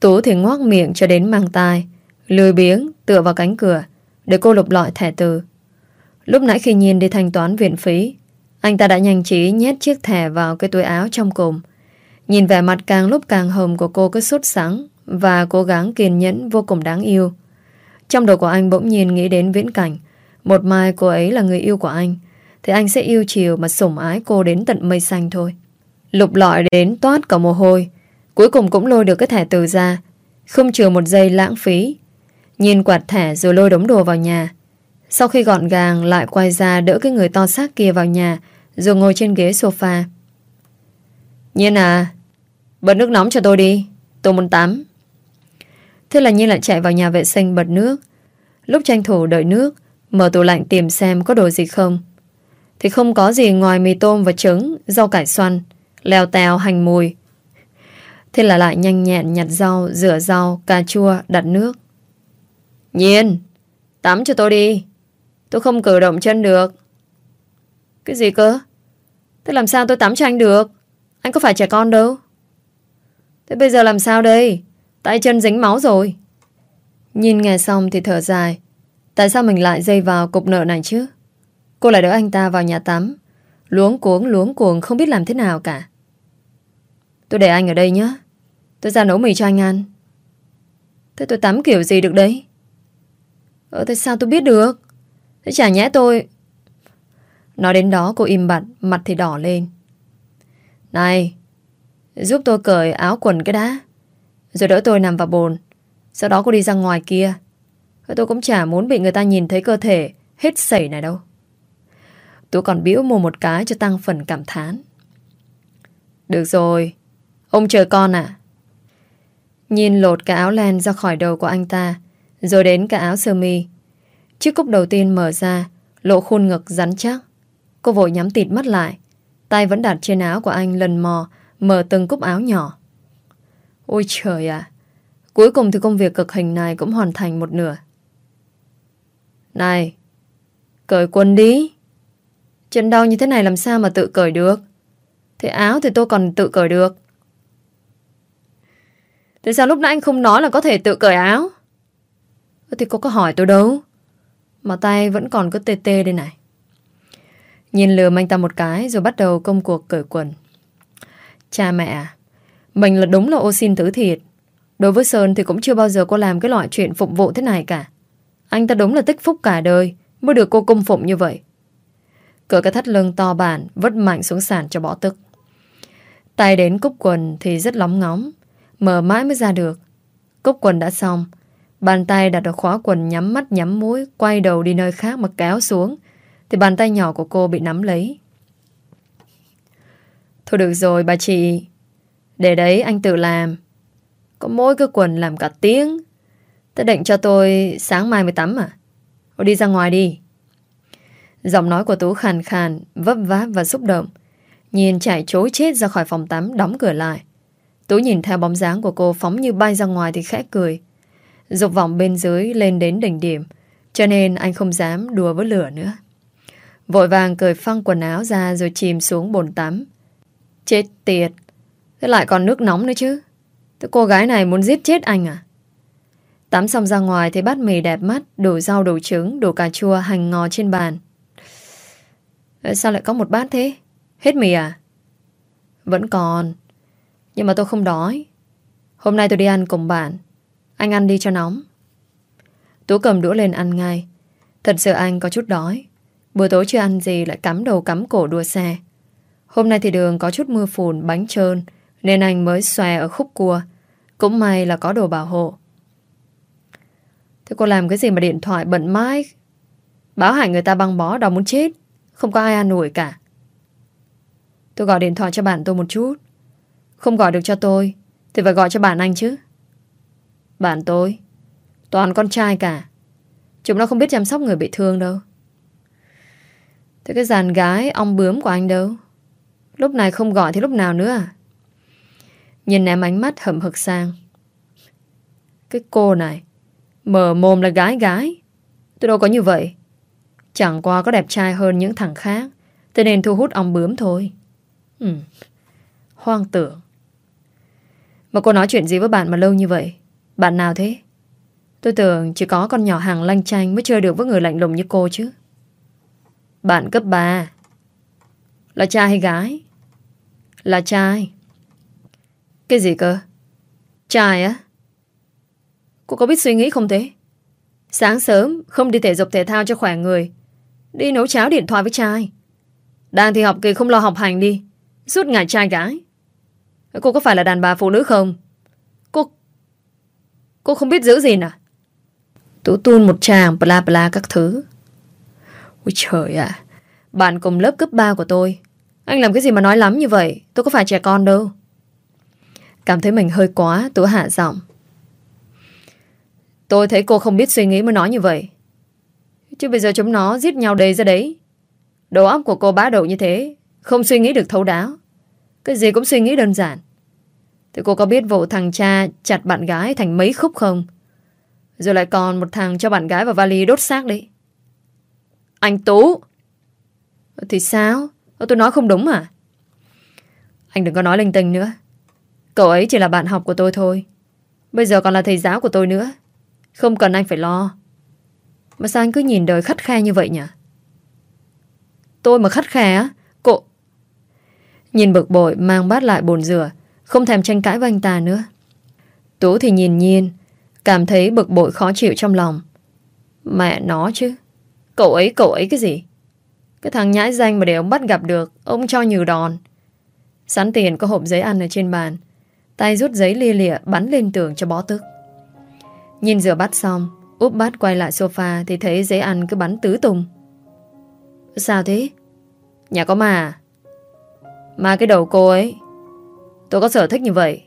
Tú thì ngoác miệng cho đến mang tai, lười biếng tựa vào cánh cửa để cô lục lọi thẻ từ. Lúc nãy khi nhìn đi thanh toán viện phí, anh ta đã nhanh trí nhét chiếc thẻ vào cái túi áo trong cùng. Nhìn vẻ mặt càng lúc càng hồng của cô cứ sốt sắng và cố gắng kiên nhẫn vô cùng đáng yêu. Trong đầu của anh bỗng nhiên nghĩ đến viễn cảnh. Một mai cô ấy là người yêu của anh, thì anh sẽ yêu chiều mà sủng ái cô đến tận mây xanh thôi. Lục lọi đến toát cả mồ hôi, cuối cùng cũng lôi được cái thẻ từ ra, không trừ một giây lãng phí. Nhìn quạt thẻ rồi lôi đống đồ vào nhà. Sau khi gọn gàng lại quay ra đỡ cái người to xác kia vào nhà rồi ngồi trên ghế sofa. Nhiên à, bật nước nóng cho tôi đi, tôi muốn tắm. Thế là Nhiên lại chạy vào nhà vệ sinh bật nước. Lúc tranh thủ đợi nước, mở tủ lạnh tìm xem có đồ gì không. Thì không có gì ngoài mì tôm và trứng, rau cải xoăn, leo tèo, hành mùi. Thế là lại nhanh nhẹn nhặt rau, rửa rau, cà chua, đặt nước. Nhiên, tắm cho tôi đi. Tôi không cử động chân được. Cái gì cơ? Thế làm sao tôi tắm cho anh được? Anh có phải trẻ con đâu. Thế bây giờ làm sao đây? Tay chân dính máu rồi. Nhìn nghe xong thì thở dài. Tại sao mình lại dây vào cục nợ này chứ? Cô lại đỡ anh ta vào nhà tắm. Luống cuống, luống cuồng, không biết làm thế nào cả. Tôi để anh ở đây nhé. Tôi ra nấu mì cho anh ăn. Thế tôi tắm kiểu gì được đấy? Ờ thế sao tôi biết được? Thế chả nhẽ tôi... Nói đến đó cô im bặt, mặt thì đỏ lên. Này, giúp tôi cởi áo quần cái đã. Rồi đỡ tôi nằm vào bồn. Sau đó cô đi ra ngoài kia. Tôi cũng chả muốn bị người ta nhìn thấy cơ thể hết sẩy này đâu. Tôi còn biểu mồm một cái cho tăng phần cảm thán. Được rồi, ông chờ con à? Nhìn lột cái áo len ra khỏi đầu của anh ta, rồi đến cái áo sơ mi. Chiếc cúc đầu tiên mở ra, lộ khuôn ngực rắn chắc. Cô vội nhắm tịt mắt lại, tay vẫn đặt trên áo của anh lần mò, mở từng cúc áo nhỏ. Ôi trời ạ! Cuối cùng thì công việc cực hình này cũng hoàn thành một nửa. Này! Cởi quần đi! Chân đau như thế này làm sao mà tự cởi được? Thế áo thì tôi còn tự cởi được. Thế sao lúc nãy anh không nói là có thể tự cởi áo? Thì cô có hỏi tôi đâu. Mà tay vẫn còn cứ tê tê đây này. Nhìn lừa anh ta một cái rồi bắt đầu công cuộc cởi quần. Cha mẹ à, mình là đúng là ô xin tứ thiệt. Đối với Sơn thì cũng chưa bao giờ cô làm cái loại chuyện phục vụ thế này cả. Anh ta đúng là tích phúc cả đời mới được cô cung phụng như vậy. Cởi cái thắt lưng to bản vứt mạnh xuống sàn cho bỏ tức. Tay đến cúc quần thì rất lóng ngóng. Mở mãi mới ra được. Cúc quần đã xong. Bàn tay đặt ở khóa quần nhắm mắt nhắm mũi quay đầu đi nơi khác mà kéo xuống thì bàn tay nhỏ của cô bị nắm lấy. Thôi được rồi bà chị. Để đấy anh tự làm. Có mỗi cái quần làm cả tiếng. Thế định cho tôi sáng mai mới tắm à? Ô đi ra ngoài đi. Giọng nói của Tú khàn khàn, vấp váp và xúc động. Nhìn chạy chối chết ra khỏi phòng tắm, đóng cửa lại. Tú nhìn theo bóng dáng của cô phóng như bay ra ngoài thì khẽ cười. Dục vọng bên dưới lên đến đỉnh điểm, cho nên anh không dám đùa với lửa nữa. Vội vàng cởi phăng quần áo ra rồi chìm xuống bồn tắm. Chết tiệt. Thế lại còn nước nóng nữa chứ. Thế cô gái này muốn giết chết anh à? Tắm xong ra ngoài thấy bát mì đẹp mắt, đồ rau đồ trứng, đồ cà chua, hành ngò trên bàn. Sao lại có một bát thế? Hết mì à? Vẫn còn. Nhưng mà tôi không đói. Hôm nay tôi đi ăn cùng bạn. Anh ăn đi cho nóng. Tú cầm đũa lên ăn ngay. Thật sự anh có chút đói. Buổi tối chưa ăn gì lại cắm đầu cắm cổ đua xe. Hôm nay thì đường có chút mưa phùn, Bánh trơn, Nên anh mới xòe ở khúc cua. Cũng may là có đồ bảo hộ. Thế cô làm cái gì mà điện thoại bận mãi? Báo hại người ta băng bó đau muốn chết. Không có ai an ủi cả. Tôi gọi điện thoại cho bạn tôi một chút. Không gọi được cho tôi, Thì phải gọi cho bạn anh chứ. Bạn tôi. Toàn con trai cả. Chúng nó không biết chăm sóc người bị thương đâu. Thế cái dàn gái Ông bướm của anh đâu? Lúc này không gọi thì lúc nào nữa à? Nhìn em ánh mắt hậm hực sang. Cái cô này, Mở mồm là gái gái. Tôi đâu có như vậy. Chẳng qua có đẹp trai hơn những thằng khác, Thế nên thu hút ông bướm thôi. Ừ. Hoang tưởng. Mà cô nói chuyện gì với bạn mà lâu như vậy? Bạn nào thế? Tôi tưởng chỉ có con nhỏ hàng lanh chanh Mới chơi được với người lạnh lùng như cô chứ. Bạn cấp 3 Là trai hay gái? Là trai. Cái gì cơ? Trai á? Cô có biết suy nghĩ không thế? Sáng sớm không đi thể dục thể thao cho khỏe người, Đi nấu cháo điện thoại với trai. Đang thì học kỳ không lo học hành đi, Suốt ngày trai gái. Cô có phải là đàn bà phụ nữ không? Cô không biết giữ gì à? Tú tuôn một tràng bla bla các thứ. Ôi trời ạ. Bạn cùng lớp cấp 3 của tôi. Anh làm cái gì mà nói lắm như vậy? Tôi có phải trẻ con đâu. Cảm thấy mình hơi quá, Tú hạ giọng. Tôi thấy cô không biết suy nghĩ mới nói như vậy. Chứ bây giờ chúng nó giết nhau đầy ra đấy. Đầu óc của cô bá đầu như thế, Không suy nghĩ được thấu đáo. Cái gì cũng suy nghĩ đơn giản. Thì cô có biết vụ thằng cha chặt bạn gái thành mấy khúc không? Rồi lại còn một thằng cho bạn gái vào vali đốt xác đi Anh Tú Thì sao? Tôi nói không đúng à? Anh đừng có nói linh tinh nữa Cậu ấy chỉ là bạn học của tôi thôi Bây giờ còn là thầy giáo của tôi nữa Không cần anh phải lo Mà sao anh cứ nhìn đời khắt khe như vậy nhỉ? Tôi mà khắt khe á? Cô... Nhìn bực bội, mang bát lại bồn rửa không thèm tranh cãi với anh ta nữa. Tú thì nhìn nhiên, Cảm thấy bực bội khó chịu trong lòng. Mẹ nó chứ, Cậu ấy cậu ấy cái gì? Cái thằng nhãi danh mà để ông bắt gặp được, Ông cho nhiều đòn. Sẵn tiền có hộp giấy ăn ở trên bàn, Tay rút giấy lia lịa bắn lên tường cho bó tức Nhìn rửa bát xong, Úp bát quay lại sofa Thì thấy giấy ăn cứ bắn tứ tung. Sao thế? Nhà có mà? Mà cái đầu cô ấy Tôi có sở thích như vậy.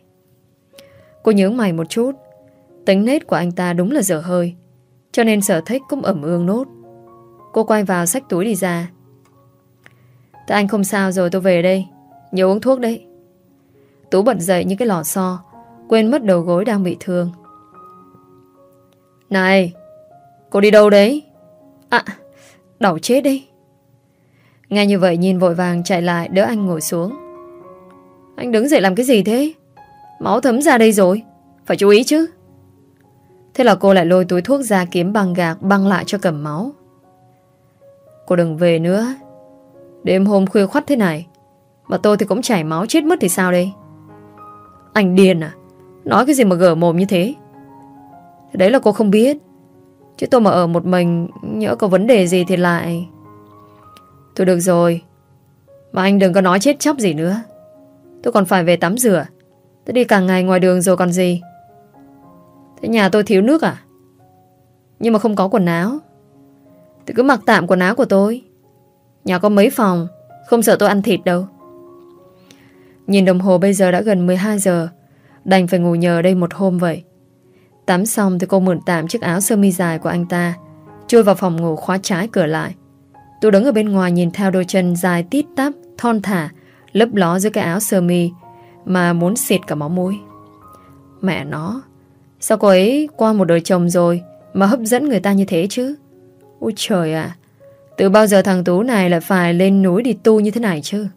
Cô nhướng mày một chút. Tính nết của anh ta đúng là dở hơi, Cho nên sở thích cũng ẩm ương nốt. Cô quay vào xách túi đi ra. Tại anh không sao rồi, tôi về đây. Nhớ uống thuốc đấy. Tú bật dậy như cái lò xo, Quên mất đầu gối đang bị thương. Này, Cô đi đâu đấy? À Đau chết đi Nghe như vậy, nhìn vội vàng chạy lại, Đỡ anh ngồi xuống. Anh đứng dậy làm cái gì thế Máu thấm ra đây rồi Phải chú ý chứ Thế là cô lại lôi túi thuốc ra kiếm băng gạc băng lại cho cầm máu. Cô đừng về nữa. Đêm hôm khuya khoắt thế này. Mà tôi thì cũng chảy máu chết mất thì sao đây? Anh điên à? Nói cái gì mà gở mồm như thế? Thế đấy là cô không biết. Chứ tôi mà ở một mình, nhỡ có vấn đề gì thì lại... Tôi được rồi. Mà anh đừng có nói chết chóc gì nữa. Tôi còn phải về tắm rửa. Tôi đi cả ngày ngoài đường rồi còn gì. Thế nhà tôi thiếu nước à? Nhưng mà không có quần áo tôi cứ mặc tạm quần áo của tôi Nhà có mấy phòng Không sợ tôi ăn thịt đâu Nhìn đồng hồ bây giờ đã gần 12 giờ Đành phải ngủ nhờ đây một hôm vậy Tắm xong thì cô mượn tạm chiếc áo sơ mi dài của anh ta Chui vào phòng ngủ khóa trái cửa lại Tôi đứng ở bên ngoài nhìn theo đôi chân dài tít tắp, thon thả Lấp ló dưới cái áo sơ mi Mà muốn xịt cả máu mũi. Mẹ nó, Sao cô ấy qua một đời chồng rồi Mà hấp dẫn người ta như thế chứ? Ôi trời ạ, Từ bao giờ thằng Tú này lại phải lên núi đi tu như thế này chứ?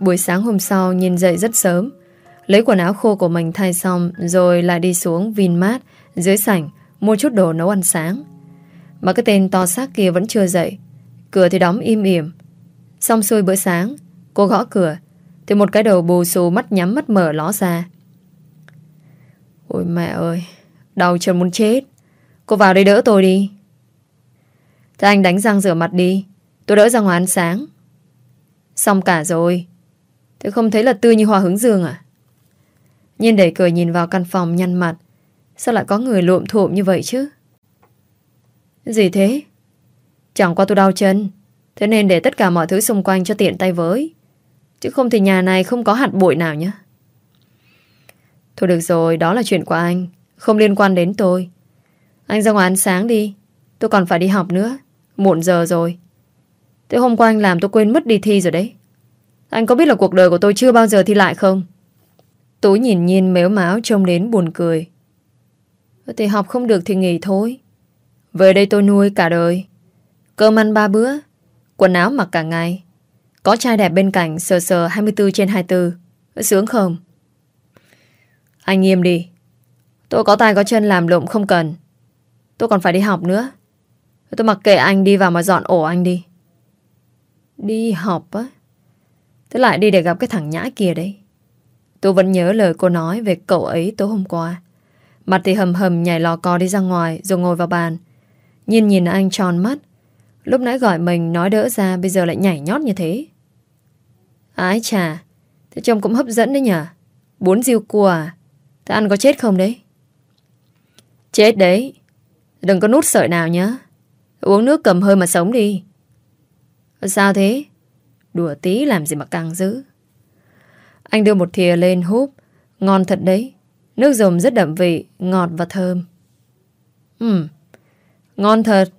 Buổi sáng hôm sau nhìn dậy rất sớm, Lấy quần áo khô của mình thay xong Rồi lại đi xuống Vinmart Dưới sảnh Mua chút đồ nấu ăn sáng. Mà cái tên to xác kia vẫn chưa dậy, Cửa thì đóng im ỉm Xong xuôi bữa sáng, Cô gõ cửa, Thì một cái đầu bù xù mắt nhắm mắt mở ló ra. Ôi mẹ ơi, Đau chân muốn chết. Cô vào đây đỡ tôi đi. Thế anh đánh răng rửa mặt đi, Tôi đỡ ra ngoài ăn sáng. Xong cả rồi. Thế không thấy là tươi như hoa hướng dương à? Nhiên đẩy cười nhìn vào căn phòng nhăn mặt. Sao lại có người lộm thộm như vậy chứ? Gì thế? Chẳng qua tôi đau chân. Thế nên để tất cả mọi thứ xung quanh cho tiện tay với. Chứ không thì nhà này không có hạt bụi nào nhé Thôi được rồi, Đó là chuyện của anh. Không liên quan đến tôi. Anh ra ngoài ăn sáng đi. Tôi còn phải đi học nữa. Muộn giờ rồi. Thế hôm qua anh làm tôi quên mất đi thi rồi đấy. Anh có biết là cuộc đời của tôi chưa bao giờ thi lại không? Tú nhìn nhìn mếu máu trông đến buồn cười. Thì học không được thì nghỉ thôi. Về đây tôi nuôi cả đời. Cơm ăn ba bữa. Quần áo mặc cả ngày. Có trai đẹp bên cạnh, sờ sờ 24 trên 24 Sướng không? Anh nghiêm đi. Tôi có tay có chân làm lộn không cần. Tôi còn phải đi học nữa. Tôi mặc kệ anh đi vào mà dọn ổ anh đi. Đi học á? Thế lại đi để gặp cái thằng nhãi kia đấy. Tôi vẫn nhớ lời cô nói Về cậu ấy tối hôm qua. Mặt thì hầm hầm nhảy lò co đi ra ngoài Rồi ngồi vào bàn. Nhìn nhìn anh tròn mắt. Lúc nãy gọi mình nói đỡ ra Bây giờ lại nhảy nhót như thế. Ái chà Thế trông cũng hấp dẫn đấy nhở? Bốn riêu cua à? Thế ăn có chết không đấy? Chết đấy. Đừng có nút sợi nào nhá. Uống nước cầm hơi mà sống đi. Sao thế? Đùa tí làm gì mà căng dữ. Anh đưa một thìa lên húp. Ngon thật đấy. Nước dùng rất đậm vị Ngọt và thơm. Ừm, Ngon thật.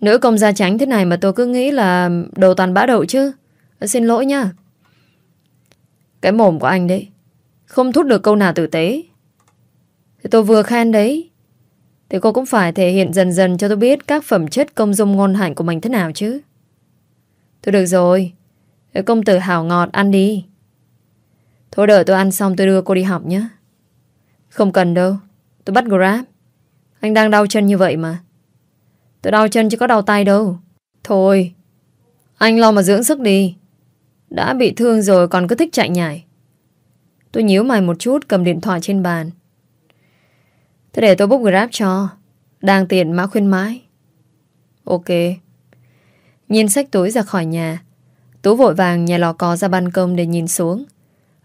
Nữ công gia tránh thế này mà tôi cứ nghĩ là Đồ toàn bã đậu chứ. Xin lỗi nha Cái mồm của anh đấy, Không thút được câu nào tử tế. Thì tôi vừa khen đấy, Thì cô cũng phải thể hiện dần dần cho tôi biết Các phẩm chất công dung ngôn hạnh của mình thế nào chứ. Thôi được rồi Công tử hào ngọt ăn đi. Thôi đợi tôi ăn xong tôi đưa cô đi học nhé Không cần đâu, Tôi bắt Grab. Anh đang đau chân như vậy mà. Tôi đau chân chứ có đau tay đâu. Thôi, Anh lo mà dưỡng sức đi. Đã bị thương rồi còn cứ thích chạy nhảy. Tôi nhíu mày một chút, Cầm điện thoại trên bàn. Thế để tôi book Grab cho. Đang tiện mã khuyên mãi. Ok. Nhìn sách túi ra khỏi nhà, Tú vội vàng nhà lò cò ra ban công để nhìn xuống.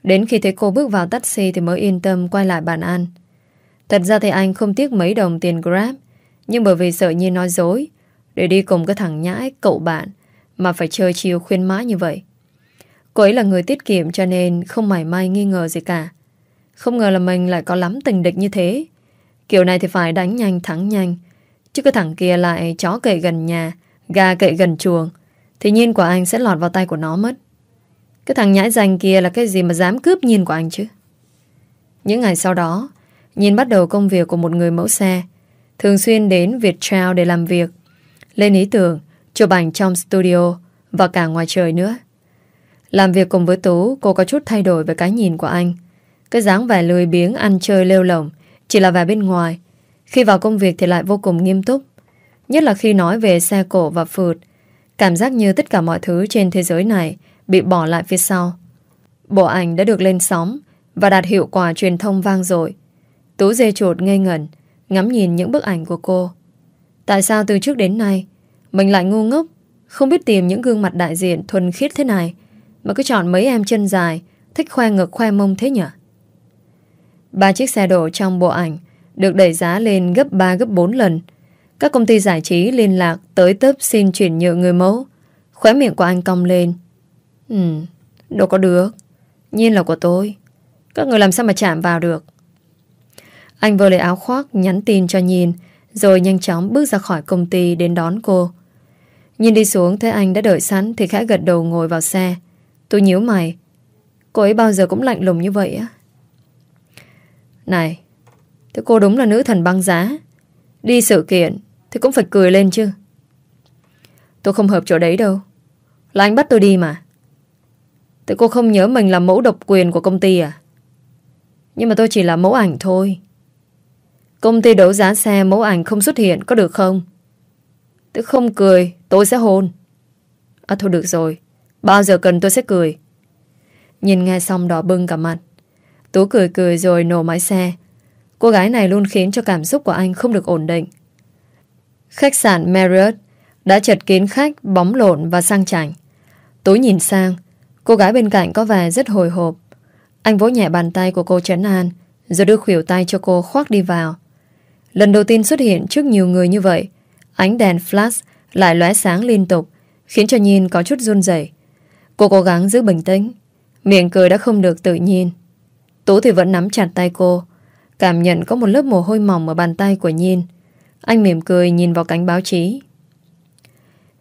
Đến khi thấy cô bước vào taxi Thì mới yên tâm quay lại bàn ăn. Thật ra thì anh không tiếc mấy đồng tiền Grab. Nhưng bởi vì sợ Nhi nói dối, Để đi cùng cái thằng nhãi cậu bạn Mà phải chơi chiều khuyên mãi như vậy. Cô ấy là người tiết kiệm cho nên Không mảy may nghi ngờ gì cả. Không ngờ là mình lại có lắm tình địch như thế. Kiểu này thì phải đánh nhanh thắng nhanh, Chứ cái thằng kia lại chó cậy gần nhà, Gà cậy gần chuồng, Thì nhiên của anh sẽ lọt vào tay của nó mất. Cái thằng nhãi danh kia là cái gì mà dám cướp nhiên của anh chứ? Những ngày sau đó nhìn bắt đầu công việc của một người mẫu xe. Thường xuyên đến Viettrail để làm việc. Lên ý tưởng, Chụp ảnh trong studio Và cả ngoài trời nữa. Làm việc cùng với Tú, Cô có chút thay đổi về cái nhìn của anh. Cái dáng vẻ lười biếng, ăn chơi lêu lỏng, Chỉ là vẻ bên ngoài. Khi vào công việc thì lại vô cùng nghiêm túc. Nhất là khi nói về xe cổ và phượt. Cảm giác như tất cả mọi thứ trên thế giới này Bị bỏ lại phía sau. Bộ ảnh đã được lên sóng Và đạt hiệu quả truyền thông vang dội. Tú dê chuột ngây ngẩn Ngắm nhìn những bức ảnh của cô Tại sao từ trước đến nay Mình lại ngu ngốc Không biết tìm những gương mặt đại diện thuần khiết thế này Mà cứ chọn mấy em chân dài Thích khoe ngực khoe mông thế nhỉ Ba chiếc xe đổ trong bộ ảnh Được đẩy giá lên gấp 3 gấp 4 lần các công ty giải trí liên lạc tới tấp xin chuyển nhượng người mẫu. Khóe miệng của anh cong lên. Ừ, đâu có được. Nhiên là của tôi. Các người làm sao mà chạm vào được. Anh vừa lấy áo khoác nhắn tin cho Nhìn rồi nhanh chóng bước ra khỏi công ty đến đón cô. Nhìn đi xuống thấy anh đã đợi sẵn thì khẽ gật đầu ngồi vào xe. Tôi nhíu mày. Cô ấy bao giờ cũng lạnh lùng như vậy á. Này, thế cô đúng là nữ thần băng giá. Đi sự kiện thì cũng phải cười lên chứ Tôi không hợp chỗ đấy đâu Là anh bắt tôi đi mà Thế cô không nhớ mình là mẫu độc quyền của công ty à Nhưng mà tôi chỉ là mẫu ảnh thôi Công ty đấu giá xe mẫu ảnh không xuất hiện có được không Tôi không cười Tôi sẽ hôn À thôi được rồi Bao giờ cần tôi sẽ cười Nhìn nghe xong đỏ bưng cả mặt Tú cười cười rồi nổ máy xe Cô gái này luôn khiến cho cảm xúc của anh không được ổn định. Khách sạn Marriott đã chật kín khách, bóng lộn và sang chảnh. Tối nhìn sang, cô gái bên cạnh có vẻ rất hồi hộp. Anh vỗ nhẹ bàn tay của cô Trấn An, rồi đưa khuỷu tay cho cô khoác đi vào. Lần đầu tiên xuất hiện trước nhiều người như vậy, ánh đèn flash lại lóe sáng liên tục, khiến cho Nhiên có chút run rẩy. Cô cố gắng giữ bình tĩnh, miệng cười đã không được tự nhiên. Tú thì vẫn nắm chặt tay cô, cảm nhận có một lớp mồ hôi mỏng ở bàn tay của Nhiên. Anh mỉm cười nhìn vào cánh báo chí.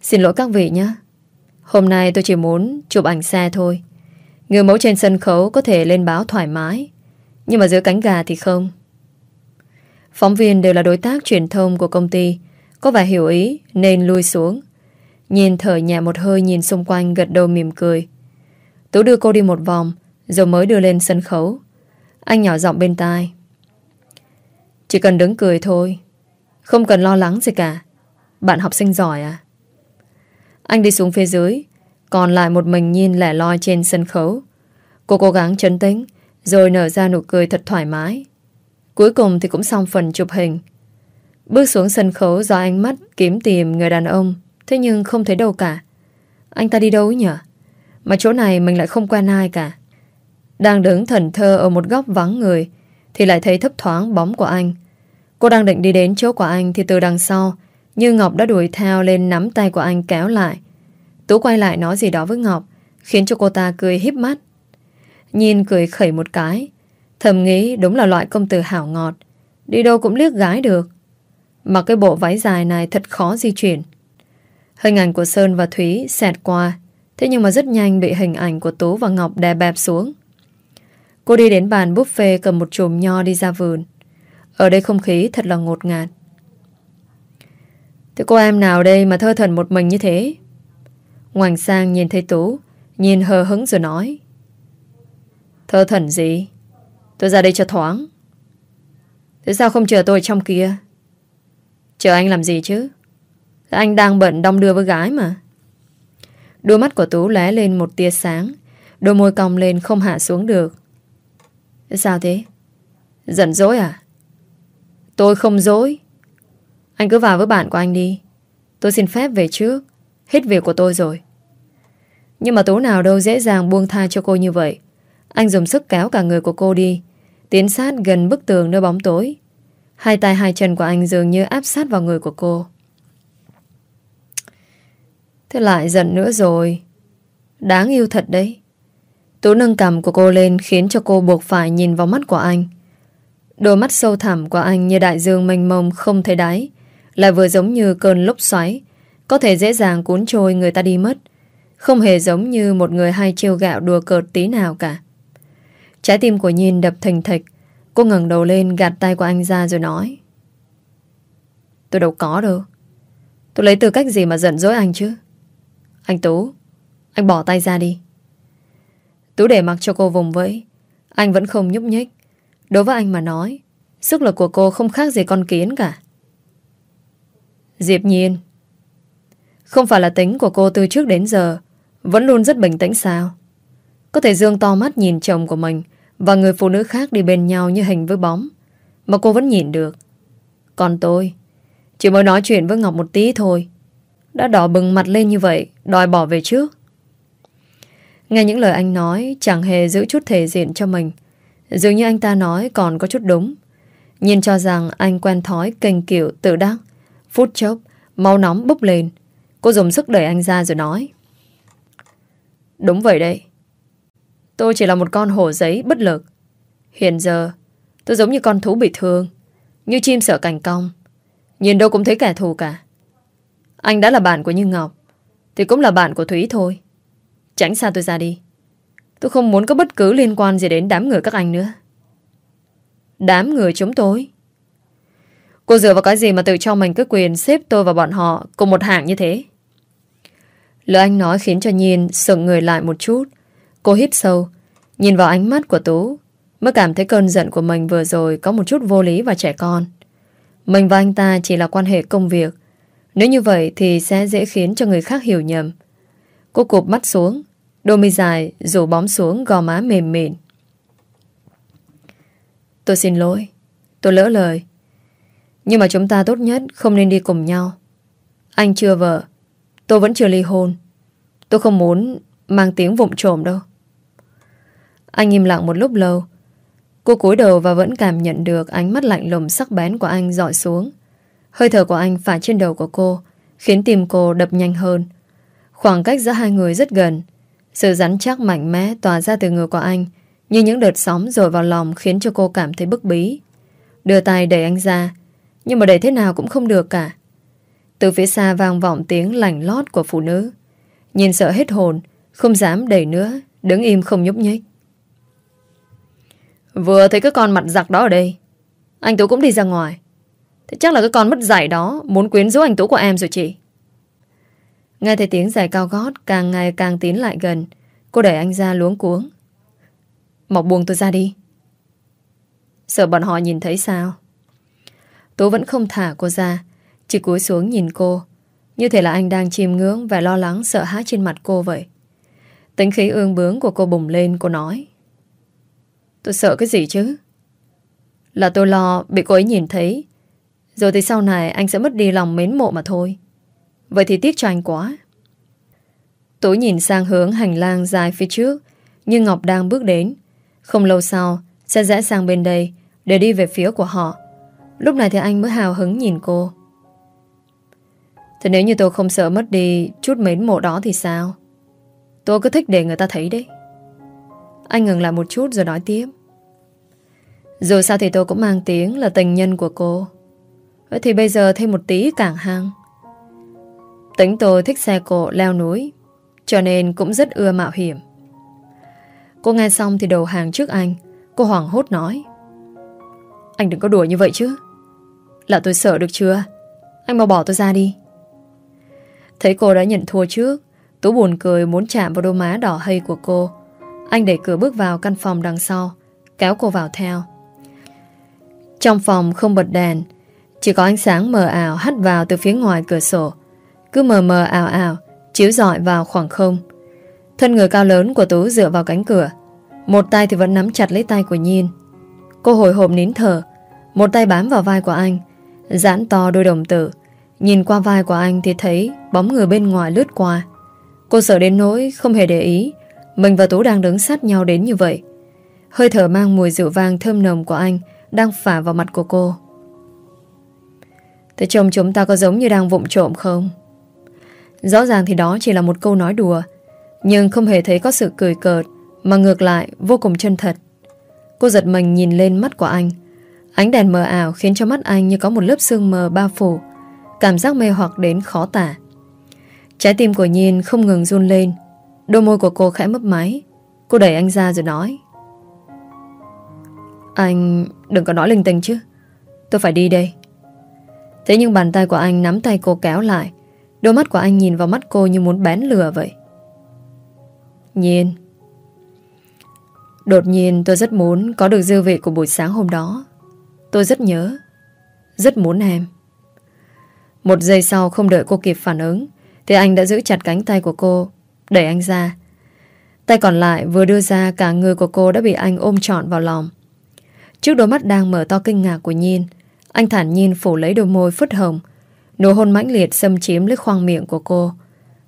Xin lỗi các vị nhé. Hôm nay tôi chỉ muốn chụp ảnh xe thôi. Người mẫu trên sân khấu có thể lên báo thoải mái. Nhưng mà giữa cánh gà thì không. Phóng viên đều là đối tác truyền thông của công ty. Có vẻ hiểu ý, nên lui xuống. Nhìn thở nhẹ một hơi nhìn xung quanh gật đầu mỉm cười. Tú đưa cô đi một vòng, rồi mới đưa lên sân khấu. Anh nhỏ giọng bên tai. Chỉ cần đứng cười thôi. Không cần lo lắng gì cả. Bạn học sinh giỏi à? Anh đi xuống phía dưới, Còn lại một mình nhìn lẻ loi trên sân khấu Cô cố gắng chấn tĩnh, Rồi nở ra nụ cười thật thoải mái Cuối cùng thì cũng xong phần chụp hình. Bước xuống sân khấu do ánh mắt kiếm tìm người đàn ông Thế nhưng không thấy đâu cả. Anh ta đi đâu nhỉ? Mà chỗ này mình lại không quen ai cả. Đang đứng thần thơ ở một góc vắng người Thì lại thấy thấp thoáng bóng của anh. Cô đang định đi đến chỗ của anh Thì từ đằng sau như Ngọc đã đuổi theo lên nắm tay của anh kéo lại. Tú quay lại nói gì đó với Ngọc, khiến cho cô ta cười híp mắt. Nhìn cười khẩy một cái, thầm nghĩ đúng là loại công tử hảo ngọt, đi đâu cũng liếc gái được. Mà cái bộ váy dài này thật khó di chuyển. Hình ảnh của Sơn và Thúy xẹt qua, thế nhưng mà rất nhanh bị hình ảnh của Tú và Ngọc đè bẹp xuống. Cô đi đến bàn buffet cầm một chùm nho đi ra vườn. Ở đây không khí thật là ngột ngạt. Thế cô em nào đây mà thơ thần một mình như thế? Ngoảnh sang nhìn thấy Tú, nhìn hờ hứng rồi nói. Thơ thần gì? Tôi ra đây cho thoáng. Thế sao không chờ tôi trong kia? Chờ anh làm gì chứ? Anh đang bận đong đưa với gái mà. Đôi mắt của Tú lé lên một tia sáng, đôi môi cong lên không hạ xuống được. Sao thế? Giận dỗi à? Tôi không dối. Anh cứ vào với bạn của anh đi Tôi xin phép về trước Hết việc của tôi rồi Nhưng mà Tú nào đâu dễ dàng buông tha cho cô như vậy Anh dùng sức kéo cả người của cô đi Tiến sát gần bức tường nơi bóng tối. Hai tay hai chân của anh dường như áp sát vào người của cô. Thế lại giận nữa rồi. Đáng yêu thật đấy. Tú nâng cầm của cô lên Khiến cho cô buộc phải nhìn vào mắt của anh. Đôi mắt sâu thẳm của anh Như đại dương mênh mông không thấy đáy, lại vừa giống như cơn lốc xoáy, Có thể dễ dàng cuốn trôi người ta đi mất, Không hề giống như một người hay trêu gạo đùa cợt tí nào cả. Trái tim của Nhìn đập thình thịch. Cô ngẩng đầu lên, gạt tay của anh ra rồi nói. Tôi đâu có đâu. Tôi lấy từ cách gì mà giận dỗi anh chứ? Anh Tú, Anh bỏ tay ra đi. Tú để mặc cho cô vùng vẫy. Anh vẫn không nhúc nhích. Đối với anh mà nói, Sức lực của cô không khác gì con kiến cả. Diệp Nhiên, Không phải là tính của cô từ trước đến giờ, Vẫn luôn rất bình tĩnh sao? Có thể dương to mắt nhìn chồng của mình và người phụ nữ khác đi bên nhau như hình với bóng Mà cô vẫn nhìn được Còn tôi Chỉ mới nói chuyện với Ngọc một tí thôi Đã đỏ bừng mặt lên như vậy Đòi bỏ về trước Nghe những lời anh nói Chẳng hề giữ chút thể diện cho mình Dường như anh ta nói còn có chút đúng Nhìn cho rằng anh quen thói kênh kiểu tự đắc Phút chốc, mau nóng bốc lên. Cô dùng sức đẩy anh ra rồi nói. Đúng vậy đấy. Tôi chỉ là một con hổ giấy bất lực. Hiện giờ, tôi giống như con thú bị thương. Như chim sợ cành cong. Nhìn đâu cũng thấy kẻ thù cả. Anh đã là bạn của Như Ngọc. Thì cũng là bạn của Thúy thôi. Tránh xa tôi ra đi. Tôi không muốn có bất cứ liên quan gì đến đám người các anh nữa. Đám người chúng tôi? Cô dựa vào cái gì mà tự cho mình cái quyền xếp tôi và bọn họ cùng một hạng như thế? Lời anh nói khiến cho Nhiên sợ người lại một chút. Cô hít sâu, nhìn vào ánh mắt của Tú, mới cảm thấy cơn giận của mình vừa rồi có một chút vô lý và trẻ con. Mình và anh ta chỉ là quan hệ công việc. Nếu như vậy thì sẽ dễ khiến cho người khác hiểu nhầm. Cô cụp mắt xuống, đôi mi dài rủ bóng xuống gò má mềm mịn. Tôi xin lỗi. Tôi lỡ lời. Nhưng mà chúng ta tốt nhất không nên đi cùng nhau. Anh chưa vợ. Tôi vẫn chưa ly hôn. Tôi không muốn mang tiếng vụng trộm đâu. Anh im lặng một lúc lâu. Cô cúi đầu và vẫn cảm nhận được ánh mắt lạnh lùng sắc bén của anh dọi xuống. Hơi thở của anh phả trên đầu của cô, khiến tim cô đập nhanh hơn. Khoảng cách giữa hai người rất gần. Sự rắn chắc mạnh mẽ tỏa ra từ người của anh, như những đợt sóng rồi vào lòng khiến cho cô cảm thấy bức bí. Đưa tay đẩy anh ra, nhưng mà đẩy thế nào cũng không được cả. Từ phía xa vang vọng tiếng lành lót của phụ nữ. Nhìn sợ hết hồn, không dám đẩy nữa, đứng im không nhúc nhích. Vừa thấy cái con mặt giặc đó ở đây, anh Tú cũng đi ra ngoài. Thế chắc là cái con mất giải đó muốn quyến rũ anh Tú của em rồi chị. Nghe thấy tiếng giày cao gót càng ngày càng tiến lại gần, cô đẩy anh ra luống cuống. Mọc buông tôi ra đi. Sợ bọn họ nhìn thấy sao? Tú vẫn không thả cô ra, chỉ cúi xuống nhìn cô. Như thể là anh đang chìm ngưỡng và lo lắng sợ hãi trên mặt cô vậy. Tính khí ương bướng của cô bùng lên, cô nói. Tôi sợ cái gì chứ? Là tôi lo bị cô ấy nhìn thấy. Rồi thì sau này anh sẽ mất đi lòng mến mộ mà thôi. Vậy thì tiếc cho anh quá. Tú nhìn sang hướng hành lang dài phía trước, như Ngọc đang bước đến. Không lâu sau, sẽ rẽ sang bên đây để đi về phía của họ. Lúc này thì anh mới hào hứng nhìn cô. Thế nếu như tôi không sợ mất đi chút mến mộ đó thì sao? Tôi cứ thích để người ta thấy đấy. Anh ngừng lại một chút rồi nói tiếp. Dù sao thì tôi cũng mang tiếng là tình nhân của cô. Vậy thì bây giờ thêm một tí càng hang. Tính tôi thích xe cộ leo núi, cho nên cũng rất ưa mạo hiểm. Cô nghe xong thì đầu hàng trước anh, cô hoảng hốt nói. Anh đừng có đùa như vậy chứ. Là tôi sợ được chưa? Anh mau bỏ tôi ra đi. Thấy cô đã nhận thua trước, Tú buồn cười muốn chạm vào đôi má đỏ hay của cô. Anh đẩy cửa bước vào căn phòng đằng sau, kéo cô vào theo. Trong phòng không bật đèn, chỉ có ánh sáng mờ ảo hắt vào từ phía ngoài cửa sổ. Cứ mờ mờ ảo ảo, chiếu dọi vào khoảng không. Thân người cao lớn của Tú dựa vào cánh cửa. Một tay thì vẫn nắm chặt lấy tay của Nhiên. Cô hồi hộp nín thở, một tay bám vào vai của anh, giãn to đôi đồng tử. Nhìn qua vai của anh thì thấy bóng người bên ngoài lướt qua. Cô sợ đến nỗi không hề để ý mình và Tú đang đứng sát nhau đến như vậy. Hơi thở mang mùi rượu vang thơm nồng của anh đang phả vào mặt của cô. Thế chồng chúng ta có giống như đang vụng trộm không? Rõ ràng thì đó chỉ là một câu nói đùa, nhưng không hề thấy có sự cười cợt, mà ngược lại vô cùng chân thật. Cô giật mình nhìn lên mắt của anh. Ánh đèn mờ ảo khiến cho mắt anh như có một lớp sương mờ bao phủ, cảm giác mê hoặc đến khó tả. Trái tim của Nhiên không ngừng run lên, đôi môi của cô khẽ mấp máy. Cô đẩy anh ra rồi nói. Anh đừng có nói linh tinh chứ. Tôi phải đi đây. Thế nhưng bàn tay của anh nắm tay cô kéo lại. Đôi mắt của anh nhìn vào mắt cô như muốn bén lửa vậy. Nhiên. Đột nhiên tôi rất muốn có được dư vị của buổi sáng hôm đó. Tôi rất nhớ. Rất muốn em. Một giây sau không đợi cô kịp phản ứng, Thì anh đã giữ chặt cánh tay của cô Đẩy anh ra. Tay còn lại vừa đưa ra, Cả người của cô đã bị anh ôm trọn vào lòng. Trước đôi mắt đang mở to kinh ngạc của Nhiên Anh thản nhiên phủ lấy đôi môi phứt hồng. Nụ hôn mãnh liệt xâm chiếm lấy khoang miệng của cô.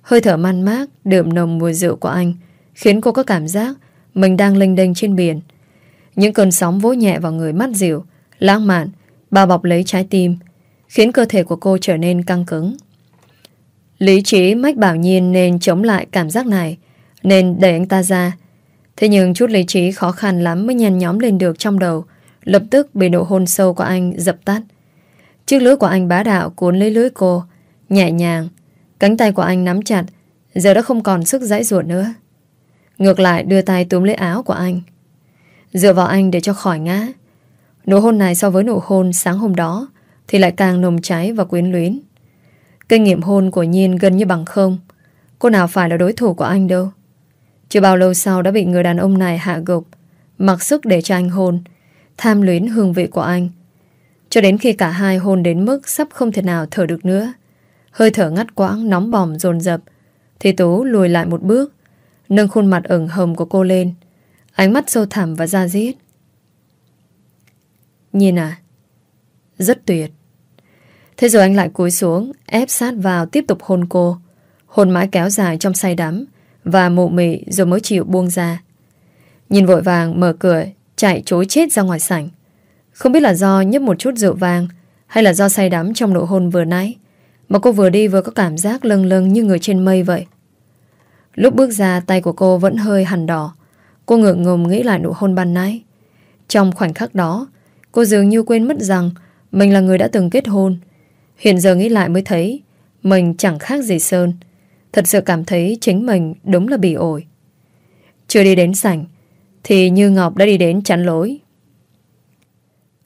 Hơi thở man mác, Đượm nồng mùi rượu của anh, Khiến cô có cảm giác Mình đang lênh đênh trên biển. Những cơn sóng vỗ nhẹ vào người mắt dịu, Lãng mạn, Bao bọc lấy trái tim, Khiến cơ thể của cô trở nên căng cứng. Lý trí mách bảo nhiên nên chống lại cảm giác này, Nên đẩy anh ta ra. Thế nhưng chút lý trí khó khăn lắm Mới nhanh nhóm lên được trong đầu, Lập tức bị nụ hôn sâu của anh dập tắt. Chiếc lưới của anh bá đạo cuốn lấy lưới cô, Nhẹ nhàng, Cánh tay của anh nắm chặt, Giờ đã không còn sức giãy ruột nữa. Ngược lại đưa tay túm lấy áo của anh. Dựa vào anh để cho khỏi ngã. Nụ hôn này so với nụ hôn sáng hôm đó Thì lại càng nồng cháy và quyến luyến. Kinh nghiệm hôn của Nhiên gần như bằng không Cô nào phải là đối thủ của anh đâu Chưa bao lâu sau đã bị người đàn ông này hạ gục Mặc sức để cho anh hôn tham luyến hương vị của anh. Cho đến khi cả hai hôn đến mức sắp không thể nào thở được nữa. Hơi thở ngắt quãng, nóng bỏng, dồn dập Thì Tú lùi lại một bước, nâng khuôn mặt ửng hồng của cô lên. Ánh mắt sâu thẳm và da diết. Nhìn à, Rất tuyệt. Thế rồi anh lại cúi xuống, ép sát vào tiếp tục hôn cô. Hôn mãi kéo dài trong say đắm và mụ mị rồi mới chịu buông ra. Nhìn vội vàng mở cửa, chạy chối chết ra ngoài sảnh. Không biết là do nhấp một chút rượu vang hay là do say đắm trong nụ hôn vừa nãy mà cô vừa đi vừa có cảm giác lâng lâng như người trên mây vậy. Lúc bước ra tay của cô vẫn hơi hằn đỏ. Cô ngượng ngùng nghĩ lại nụ hôn ban nãy. Trong khoảnh khắc đó, cô dường như quên mất rằng mình là người đã từng kết hôn. Hiện giờ nghĩ lại mới thấy mình chẳng khác gì Sơn. Thật sự cảm thấy chính mình đúng là bị ổi. Chưa đi đến sảnh thì Như Ngọc đã đi đến chắn lối.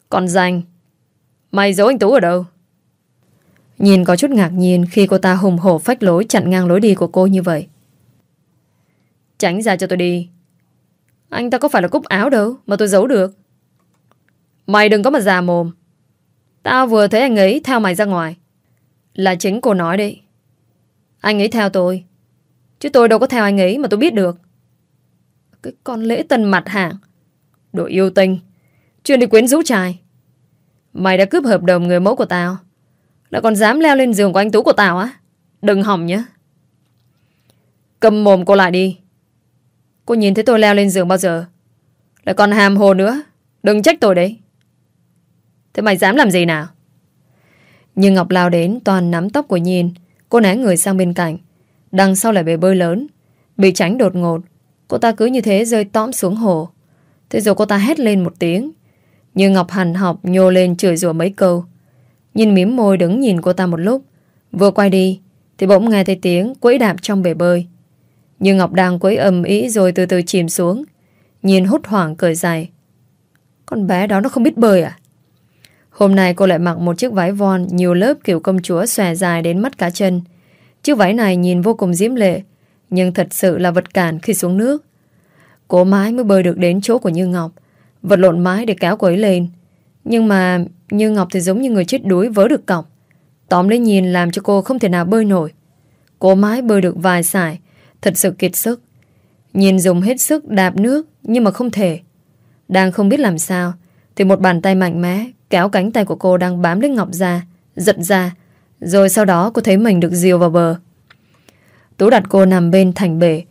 Còn danh, mày giấu anh Tú ở đâu? Nhìn có chút ngạc nhiên khi cô ta hùng hổ phách lối chặn ngang lối đi của cô như vậy. Tránh ra cho tôi đi. Anh ta có phải là cúc áo đâu mà tôi giấu được. Mày đừng có mà già mồm. Tao vừa thấy anh ấy theo mày ra ngoài. Là chính cô nói đi. Anh ấy theo tôi. Chứ tôi đâu có theo anh ấy mà tôi biết được. Cái con lễ tân mặt hạng. Đồ yêu tinh. Chuyên đi quyến rũ trai. Mày đã cướp hợp đồng người mẫu của tao. Lại còn dám leo lên giường của anh Tú của tao á. Đừng hỏng nhé. Cầm mồm cô lại đi. Cô nhìn thấy tôi leo lên giường bao giờ? Lại còn hàm hồ nữa. Đừng trách tôi đấy. Thế mày dám làm gì nào? Nhưng Ngọc lao đến, toàn nắm tóc của Nhìn. Cô né người sang bên cạnh. Đằng sau lại bể bơi lớn. Bị tránh đột ngột. Cô ta cứ như thế rơi tõm xuống hồ. Thế rồi cô ta hét lên một tiếng. Nhưng Ngọc hằn học nhô lên chửi rủa mấy câu. Nhìn miếm môi đứng nhìn cô ta một lúc. Vừa quay đi, thì bỗng nghe thấy tiếng quẫy đạp trong bể bơi. Nhưng Ngọc đang quấy ầm ý rồi từ từ chìm xuống. Nhìn hốt hoảng, cười dài. Con bé đó nó không biết bơi à? Hôm nay cô lại mặc một chiếc váy von nhiều lớp kiểu công chúa xòe dài đến mắt cá chân. Chiếc váy này nhìn vô cùng diễm lệ, nhưng thật sự là vật cản khi xuống nước. Cố mái mới bơi được đến chỗ của Như Ngọc, vật lộn mái để kéo cô ấy lên. Nhưng mà Như Ngọc thì giống như người chết đuối vớ được cọc. Tóm lấy nhìn làm cho cô không thể nào bơi nổi. Cố mái bơi được vài sải, thật sự kiệt sức. Nhìn dùng hết sức đạp nước nhưng mà không thể. Đang không biết làm sao thì một bàn tay mạnh mẽ kéo cánh tay của cô đang bám lấy Ngọc ra, giật ra. Rồi sau đó cô thấy mình được dìu vào bờ. Tú đặt cô nằm bên thành bể,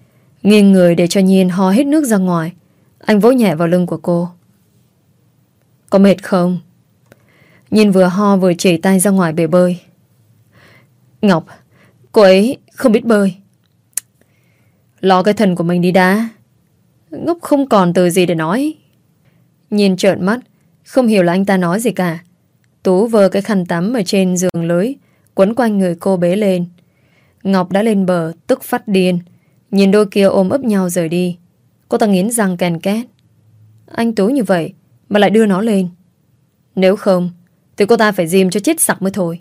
nghiêng người để cho Nhiên ho hết nước ra ngoài. Anh vỗ nhẹ vào lưng của cô. Có mệt không? Nhiên vừa ho vừa chỉ tay ra ngoài bể bơi. Ngọc, cô ấy không biết bơi. Lo cái thần của mình đi đã. Ngốc không còn từ gì để nói. Nhìn trợn mắt, không hiểu là anh ta nói gì cả. Tú vơ cái khăn tắm ở trên giường lưới, quấn quanh người cô bế lên. Ngọc đã lên bờ, tức phát điên. Nhìn đôi kia ôm ấp nhau rời đi. Cô ta nghiến răng kèn két. Anh Tú như vậy mà lại đưa nó lên. Nếu không, thì cô ta phải dìm cho chết sặc mới thôi.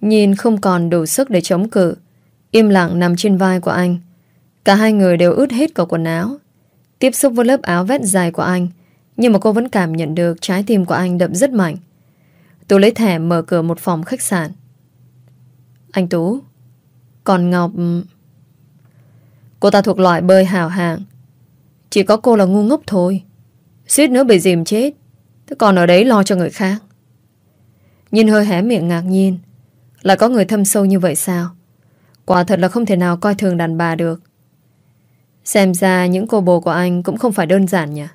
Nhìn không còn đủ sức để chống cự. Im lặng nằm trên vai của anh. Cả hai người đều ướt hết cả quần áo. Tiếp xúc với lớp áo vét dài của anh. Nhưng mà cô vẫn cảm nhận được trái tim của anh đậm rất mạnh. Tú lấy thẻ mở cửa một phòng khách sạn. Anh Tú, còn Ngọc... Ừ. Cô ta thuộc loại bơi hào hạng. Chỉ có cô là ngu ngốc thôi. Suýt nữa bị dìm chết. Thế còn ở đấy lo cho người khác. Nhìn hơi hé miệng ngạc nhiên. Lại có người thâm sâu như vậy sao? Quả thật là không thể nào coi thường đàn bà được. Xem ra những cô bồ của anh cũng không phải đơn giản nhỉ?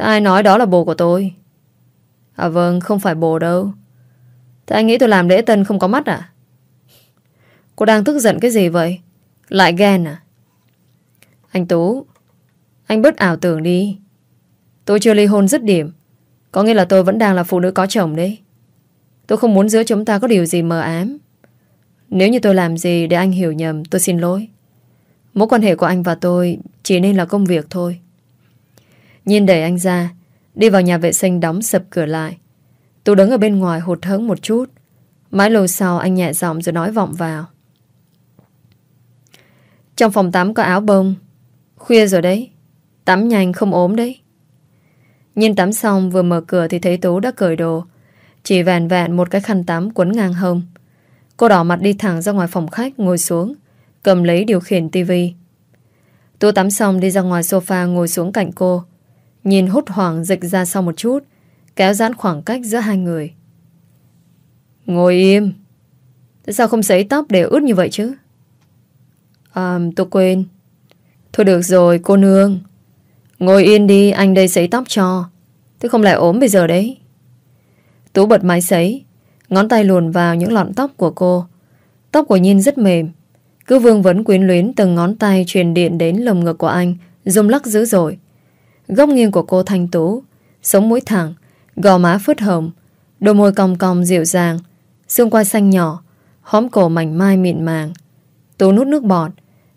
Thế ai nói đó là bồ của tôi? À vâng, không phải bồ đâu. Thế anh nghĩ tôi làm lễ tân không có mắt à? Cô đang tức giận cái gì vậy? Lại ghen à? Anh Tú, anh bớt ảo tưởng đi. Tôi chưa ly hôn dứt điểm. Có nghĩa là tôi vẫn đang là phụ nữ có chồng đấy. Tôi không muốn giữa chúng ta có điều gì mờ ám. Nếu như tôi làm gì để anh hiểu nhầm, tôi xin lỗi. Mối quan hệ của anh và tôi chỉ nên là công việc thôi. Nhìn đẩy anh ra, đi vào nhà vệ sinh đóng sập cửa lại. Tôi đứng ở bên ngoài hụt hẫng một chút. Mãi lâu sau anh nhẹ giọng rồi nói vọng vào. Trong phòng tắm có áo bông. Khuya rồi đấy. Tắm nhanh không ốm đấy. Nhìn tắm xong vừa mở cửa thì thấy Tú đã cởi đồ. Chỉ vẹn vẹn một cái khăn tắm quấn ngang hông. Cô đỏ mặt đi thẳng ra ngoài phòng khách ngồi xuống. Cầm lấy điều khiển tivi Tú tắm xong đi ra ngoài sofa ngồi xuống cạnh cô Nhìn hốt hoảng dịch ra sau một chút, Kéo giãn khoảng cách giữa hai người. Ngồi im. Tại sao không sấy tóc để ướt như vậy chứ? À tôi quên. Thôi được rồi, cô nương. Ngồi yên đi, anh đây sấy tóc cho. Tôi không lại ốm bây giờ đấy. Tú bật máy sấy, Ngón tay luồn vào những lọn tóc của cô. Tóc của Nhiên rất mềm. Cứ vương vấn quyến luyến từng ngón tay truyền điện đến lồng ngực của anh, Rung lắc dữ dội. Góc nghiêng của cô thanh tú, Sống mũi thẳng, Gò má phớt hồng, Đôi môi cong cong dịu dàng, Xương quai xanh nhỏ Hóm cổ mảnh mai mịn màng. Tú nút nước bọt,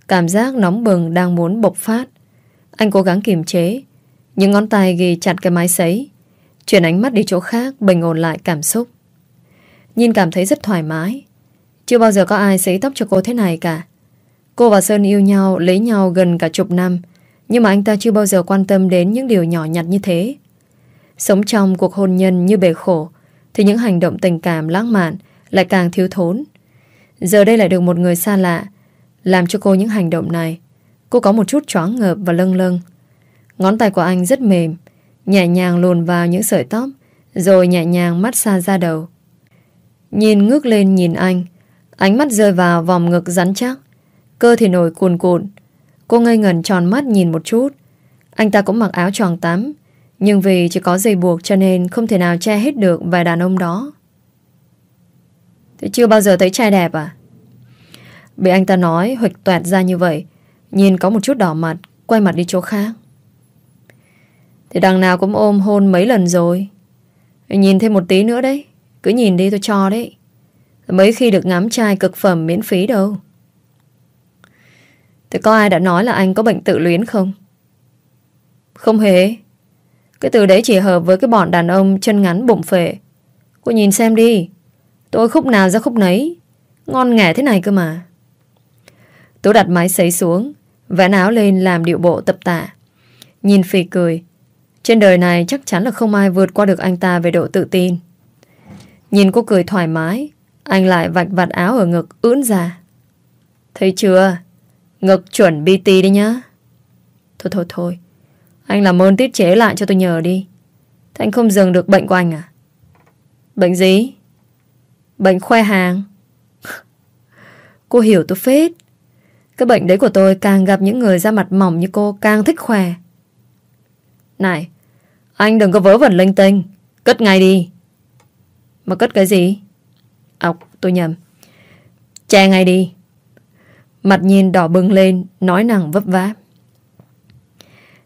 Cảm giác nóng bừng đang muốn bộc phát. Anh cố gắng kiềm chế Những ngón tay ghi chặt cái mái sấy, Chuyển ánh mắt đi chỗ khác, Bình ổn lại cảm xúc. Nhìn cảm thấy rất thoải mái. Chưa bao giờ có ai sấy tóc cho cô thế này cả. Cô và Sơn yêu nhau, Lấy nhau gần cả chục năm nhưng mà anh ta chưa bao giờ quan tâm đến Những điều nhỏ nhặt như thế. Sống trong cuộc hôn nhân như bể khổ, Thì những hành động tình cảm lãng mạn Lại càng thiếu thốn. Giờ đây lại được một người xa lạ, Làm cho cô những hành động này, Cô có một chút choáng ngợp và lâng lâng. Ngón tay của anh rất mềm, Nhẹ nhàng luồn vào những sợi tóc, Rồi nhẹ nhàng mắt xa ra đầu. Nhìn ngước lên nhìn anh, Ánh mắt rơi vào vòng ngực rắn chắc. Cơ thì nổi cuồn cuộn Cô ngây ngẩn tròn mắt nhìn một chút. Anh ta cũng mặc áo tròn tắm, Nhưng vì chỉ có dây buộc cho nên Không thể nào che hết được vài đàn ông đó. Thế chưa bao giờ thấy trai đẹp à? Bị anh ta nói Huệch toẹt ra như vậy, Nhìn có một chút đỏ mặt, Quay mặt đi chỗ khác. Thì đằng nào cũng ôm hôn mấy lần rồi. Nhìn thêm một tí nữa đấy, Cứ nhìn đi tôi cho đấy. Mấy khi được ngắm trai cực phẩm miễn phí đâu. Thế có ai đã nói là anh có bệnh tự luyến không? Không hề. Cái từ đấy chỉ hợp với cái bọn đàn ông chân ngắn bụng phệ. Cô nhìn xem đi. Tôi khúc nào ra khúc nấy. Ngon nghẻ thế này cơ mà. Tú đặt máy sấy xuống Vẽ áo lên làm điệu bộ tập tạ. Nhìn phì cười. Trên đời này chắc chắn là không ai vượt qua được anh ta về độ tự tin. Nhìn cô cười thoải mái, Anh lại vạch vặt áo ở ngực ưỡn ra. Thấy chưa? Ngực chuẩn BT đi nhá. Thôi thôi thôi. Anh làm ơn tiết chế lại cho tôi nhờ đi. Thế anh không dừng được bệnh của anh à? Bệnh gì? Bệnh khoe hàng. [laughs] Cô hiểu tôi phết. Cái bệnh đấy của tôi càng gặp những người da mặt mỏng như cô càng thích khoe. Này, Anh đừng có vớ vẩn linh tinh. Cất ngay đi. Mà cất cái gì? Ốc tôi nhầm. Che ngay đi. Mặt nhìn đỏ bừng lên, Nói năng vấp váp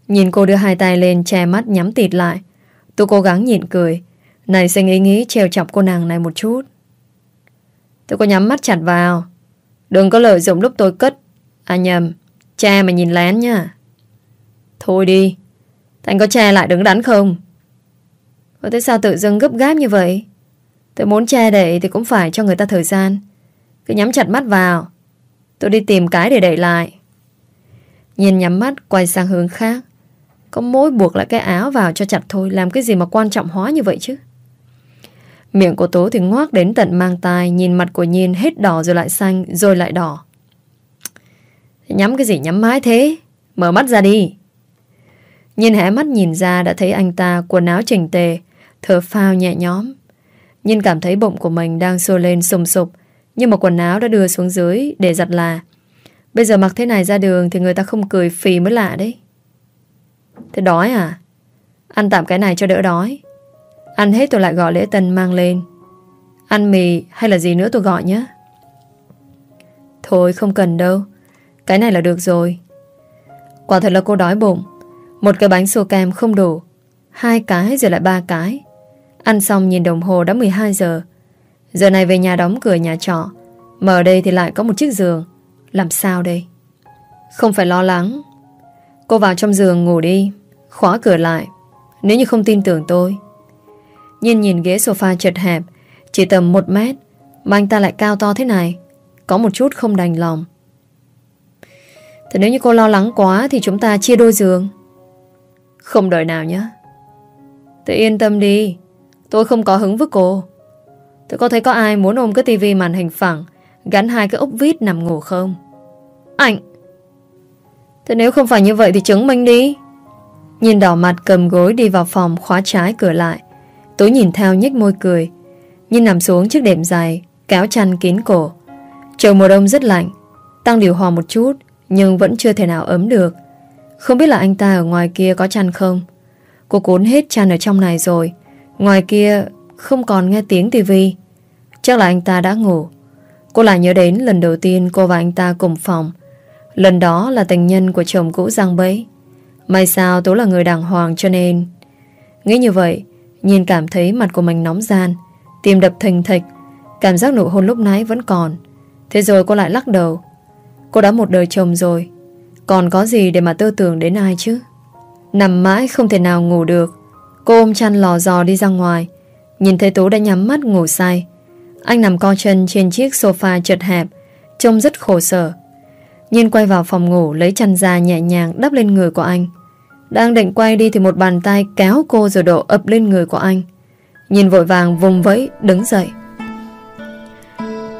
Nhìn cô đưa hai tay lên, che mắt, nhắm tịt lại. Tôi cố gắng nhịn cười. Này sinh ý nghĩ treo chọc cô nàng này một chút. Tôi có nhắm mắt chặt vào. Đừng có lợi dụng lúc tôi cất. À nhầm Cha mà nhìn lén nha Thôi đi. Thành có che lại đứng đắn không? Ủa thế sao tự dưng gấp gáp như vậy? Tôi muốn che đậy thì cũng phải cho người ta thời gian. Cứ nhắm chặt mắt vào. Tôi đi tìm cái để đẩy lại. Nhìn nhắm mắt, quay sang hướng khác. Có mỗi buộc lại cái áo vào cho chặt thôi, Làm cái gì mà quan trọng hóa như vậy chứ? Miệng của Tố thì ngoác đến tận mang tai, Nhìn mặt của Nhiên hết đỏ rồi lại xanh, Rồi lại đỏ. Nhắm cái gì nhắm mái thế? Mở mắt ra đi. Nhiên hé mắt nhìn ra đã thấy anh ta Quần áo chỉnh tề, Thở phao nhẹ nhõm. Nhiên cảm thấy bụng của mình đang sôi lên sùng sục nhưng mà quần áo đã đưa xuống dưới Để giặt là. Bây giờ mặc thế này ra đường Thì người ta không cười phì mới lạ đấy. Thế đói à? Ăn tạm cái này cho đỡ đói. Ăn hết tôi lại gọi lễ tân mang lên. Ăn mì hay là gì nữa tôi gọi nhé. Thôi không cần đâu. Cái này là được rồi. Quả thật là cô đói bụng. Một cái bánh xô kem không đủ. Hai cái rồi lại ba cái. Ăn xong nhìn đồng hồ đã 12 giờ. Giờ này về nhà đóng cửa nhà trọ. Mà ở đây thì lại có một chiếc giường. Làm sao đây? Không phải lo lắng. Cô vào trong giường ngủ đi. Khóa cửa lại. Nếu như không tin tưởng tôi. Nhìn nhìn ghế sofa chật hẹp, Chỉ tầm 1 mét, Mà anh ta lại cao to thế này. Có một chút không đành lòng. Thế nếu như cô lo lắng quá Thì chúng ta chia đôi giường. Không đợi nào nhé Tự yên tâm đi. Tôi không có hứng với cô. Tôi có thấy có ai muốn ôm cái tivi màn hình phẳng, Gắn hai cái ốc vít nằm ngủ không? Anh! Thế nếu không phải như vậy thì chứng minh đi. Nhìn đỏ mặt cầm gối đi vào phòng khóa trái cửa lại, Tú nhìn theo nhếch môi cười Nhìn nằm xuống chiếc đệm dài, Kéo chăn kín cổ. Trời mùa đông rất lạnh, Tăng điều hòa một chút, Nhưng vẫn chưa thể nào ấm được. Không biết là anh ta ở ngoài kia có chăn không? Cô cuốn hết chăn ở trong này rồi, Ngoài kia không còn nghe tiếng tivi Chắc là anh ta đã ngủ. Cô lại nhớ đến lần đầu tiên cô và anh ta cùng phòng. Lần đó là tình nhân của chồng cũ Giang Bấy. May sao Tú là người đàng hoàng cho nên. Nghĩ như vậy, Nhìn cảm thấy mặt của mình nóng gian, Tim đập thình thịch, Cảm giác nụ hôn lúc nãy vẫn còn. Thế rồi cô lại lắc đầu. Cô đã một đời chồng rồi, Còn có gì để mà tư tưởng đến ai chứ? Nằm mãi không thể nào ngủ được. Cô ôm chăn lò dò đi ra ngoài Nhìn thấy Tú đã nhắm mắt ngủ say. Anh nằm co chân trên chiếc sofa chật hẹp, Trông rất khổ sở. Nhìn quay vào phòng ngủ, Lấy chăn da nhẹ nhàng đắp lên người của anh. Đang định quay đi thì một bàn tay Kéo cô rồi đổ ập lên người của anh. Nhìn vội vàng vùng vẫy, đứng dậy.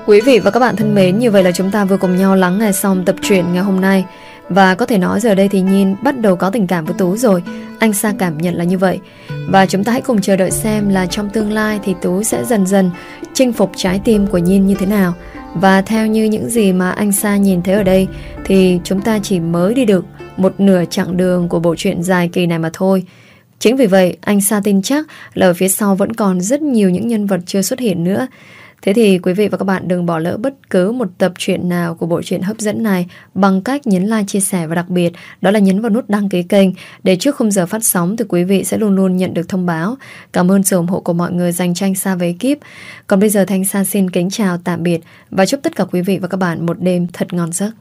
Quý vị và các bạn thân mến, Như vậy là chúng ta vừa cùng nhau lắng nghe xong tập truyện ngày hôm nay. Và có thể nói giờ đây thì Nhìn bắt đầu có tình cảm với Tú rồi. Anh Sa cảm nhận là như vậy. Và chúng ta hãy cùng chờ đợi xem là trong tương lai Thì Tú sẽ dần dần chinh phục trái tim của Nhìn như thế nào. Và theo như những gì mà anh Sa nhìn thấy ở đây Thì chúng ta chỉ mới đi được một nửa chặng đường của bộ truyện dài kỳ này mà thôi. Chính vì vậy, anh Sa tin chắc là ở phía sau vẫn còn rất nhiều những nhân vật chưa xuất hiện nữa. Thế thì quý vị và các bạn đừng bỏ lỡ bất cứ một tập truyện nào của bộ truyện hấp dẫn này bằng cách nhấn like, chia sẻ và đặc biệt đó là nhấn vào nút đăng ký kênh để trước khung giờ phát sóng thì quý vị sẽ luôn luôn nhận được thông báo. Cảm ơn sự ủng hộ của mọi người dành cho anh Sa với ekip. Còn bây giờ Thanh Sa xin kính chào tạm biệt và chúc tất cả quý vị và các bạn một đêm thật ngon giấc.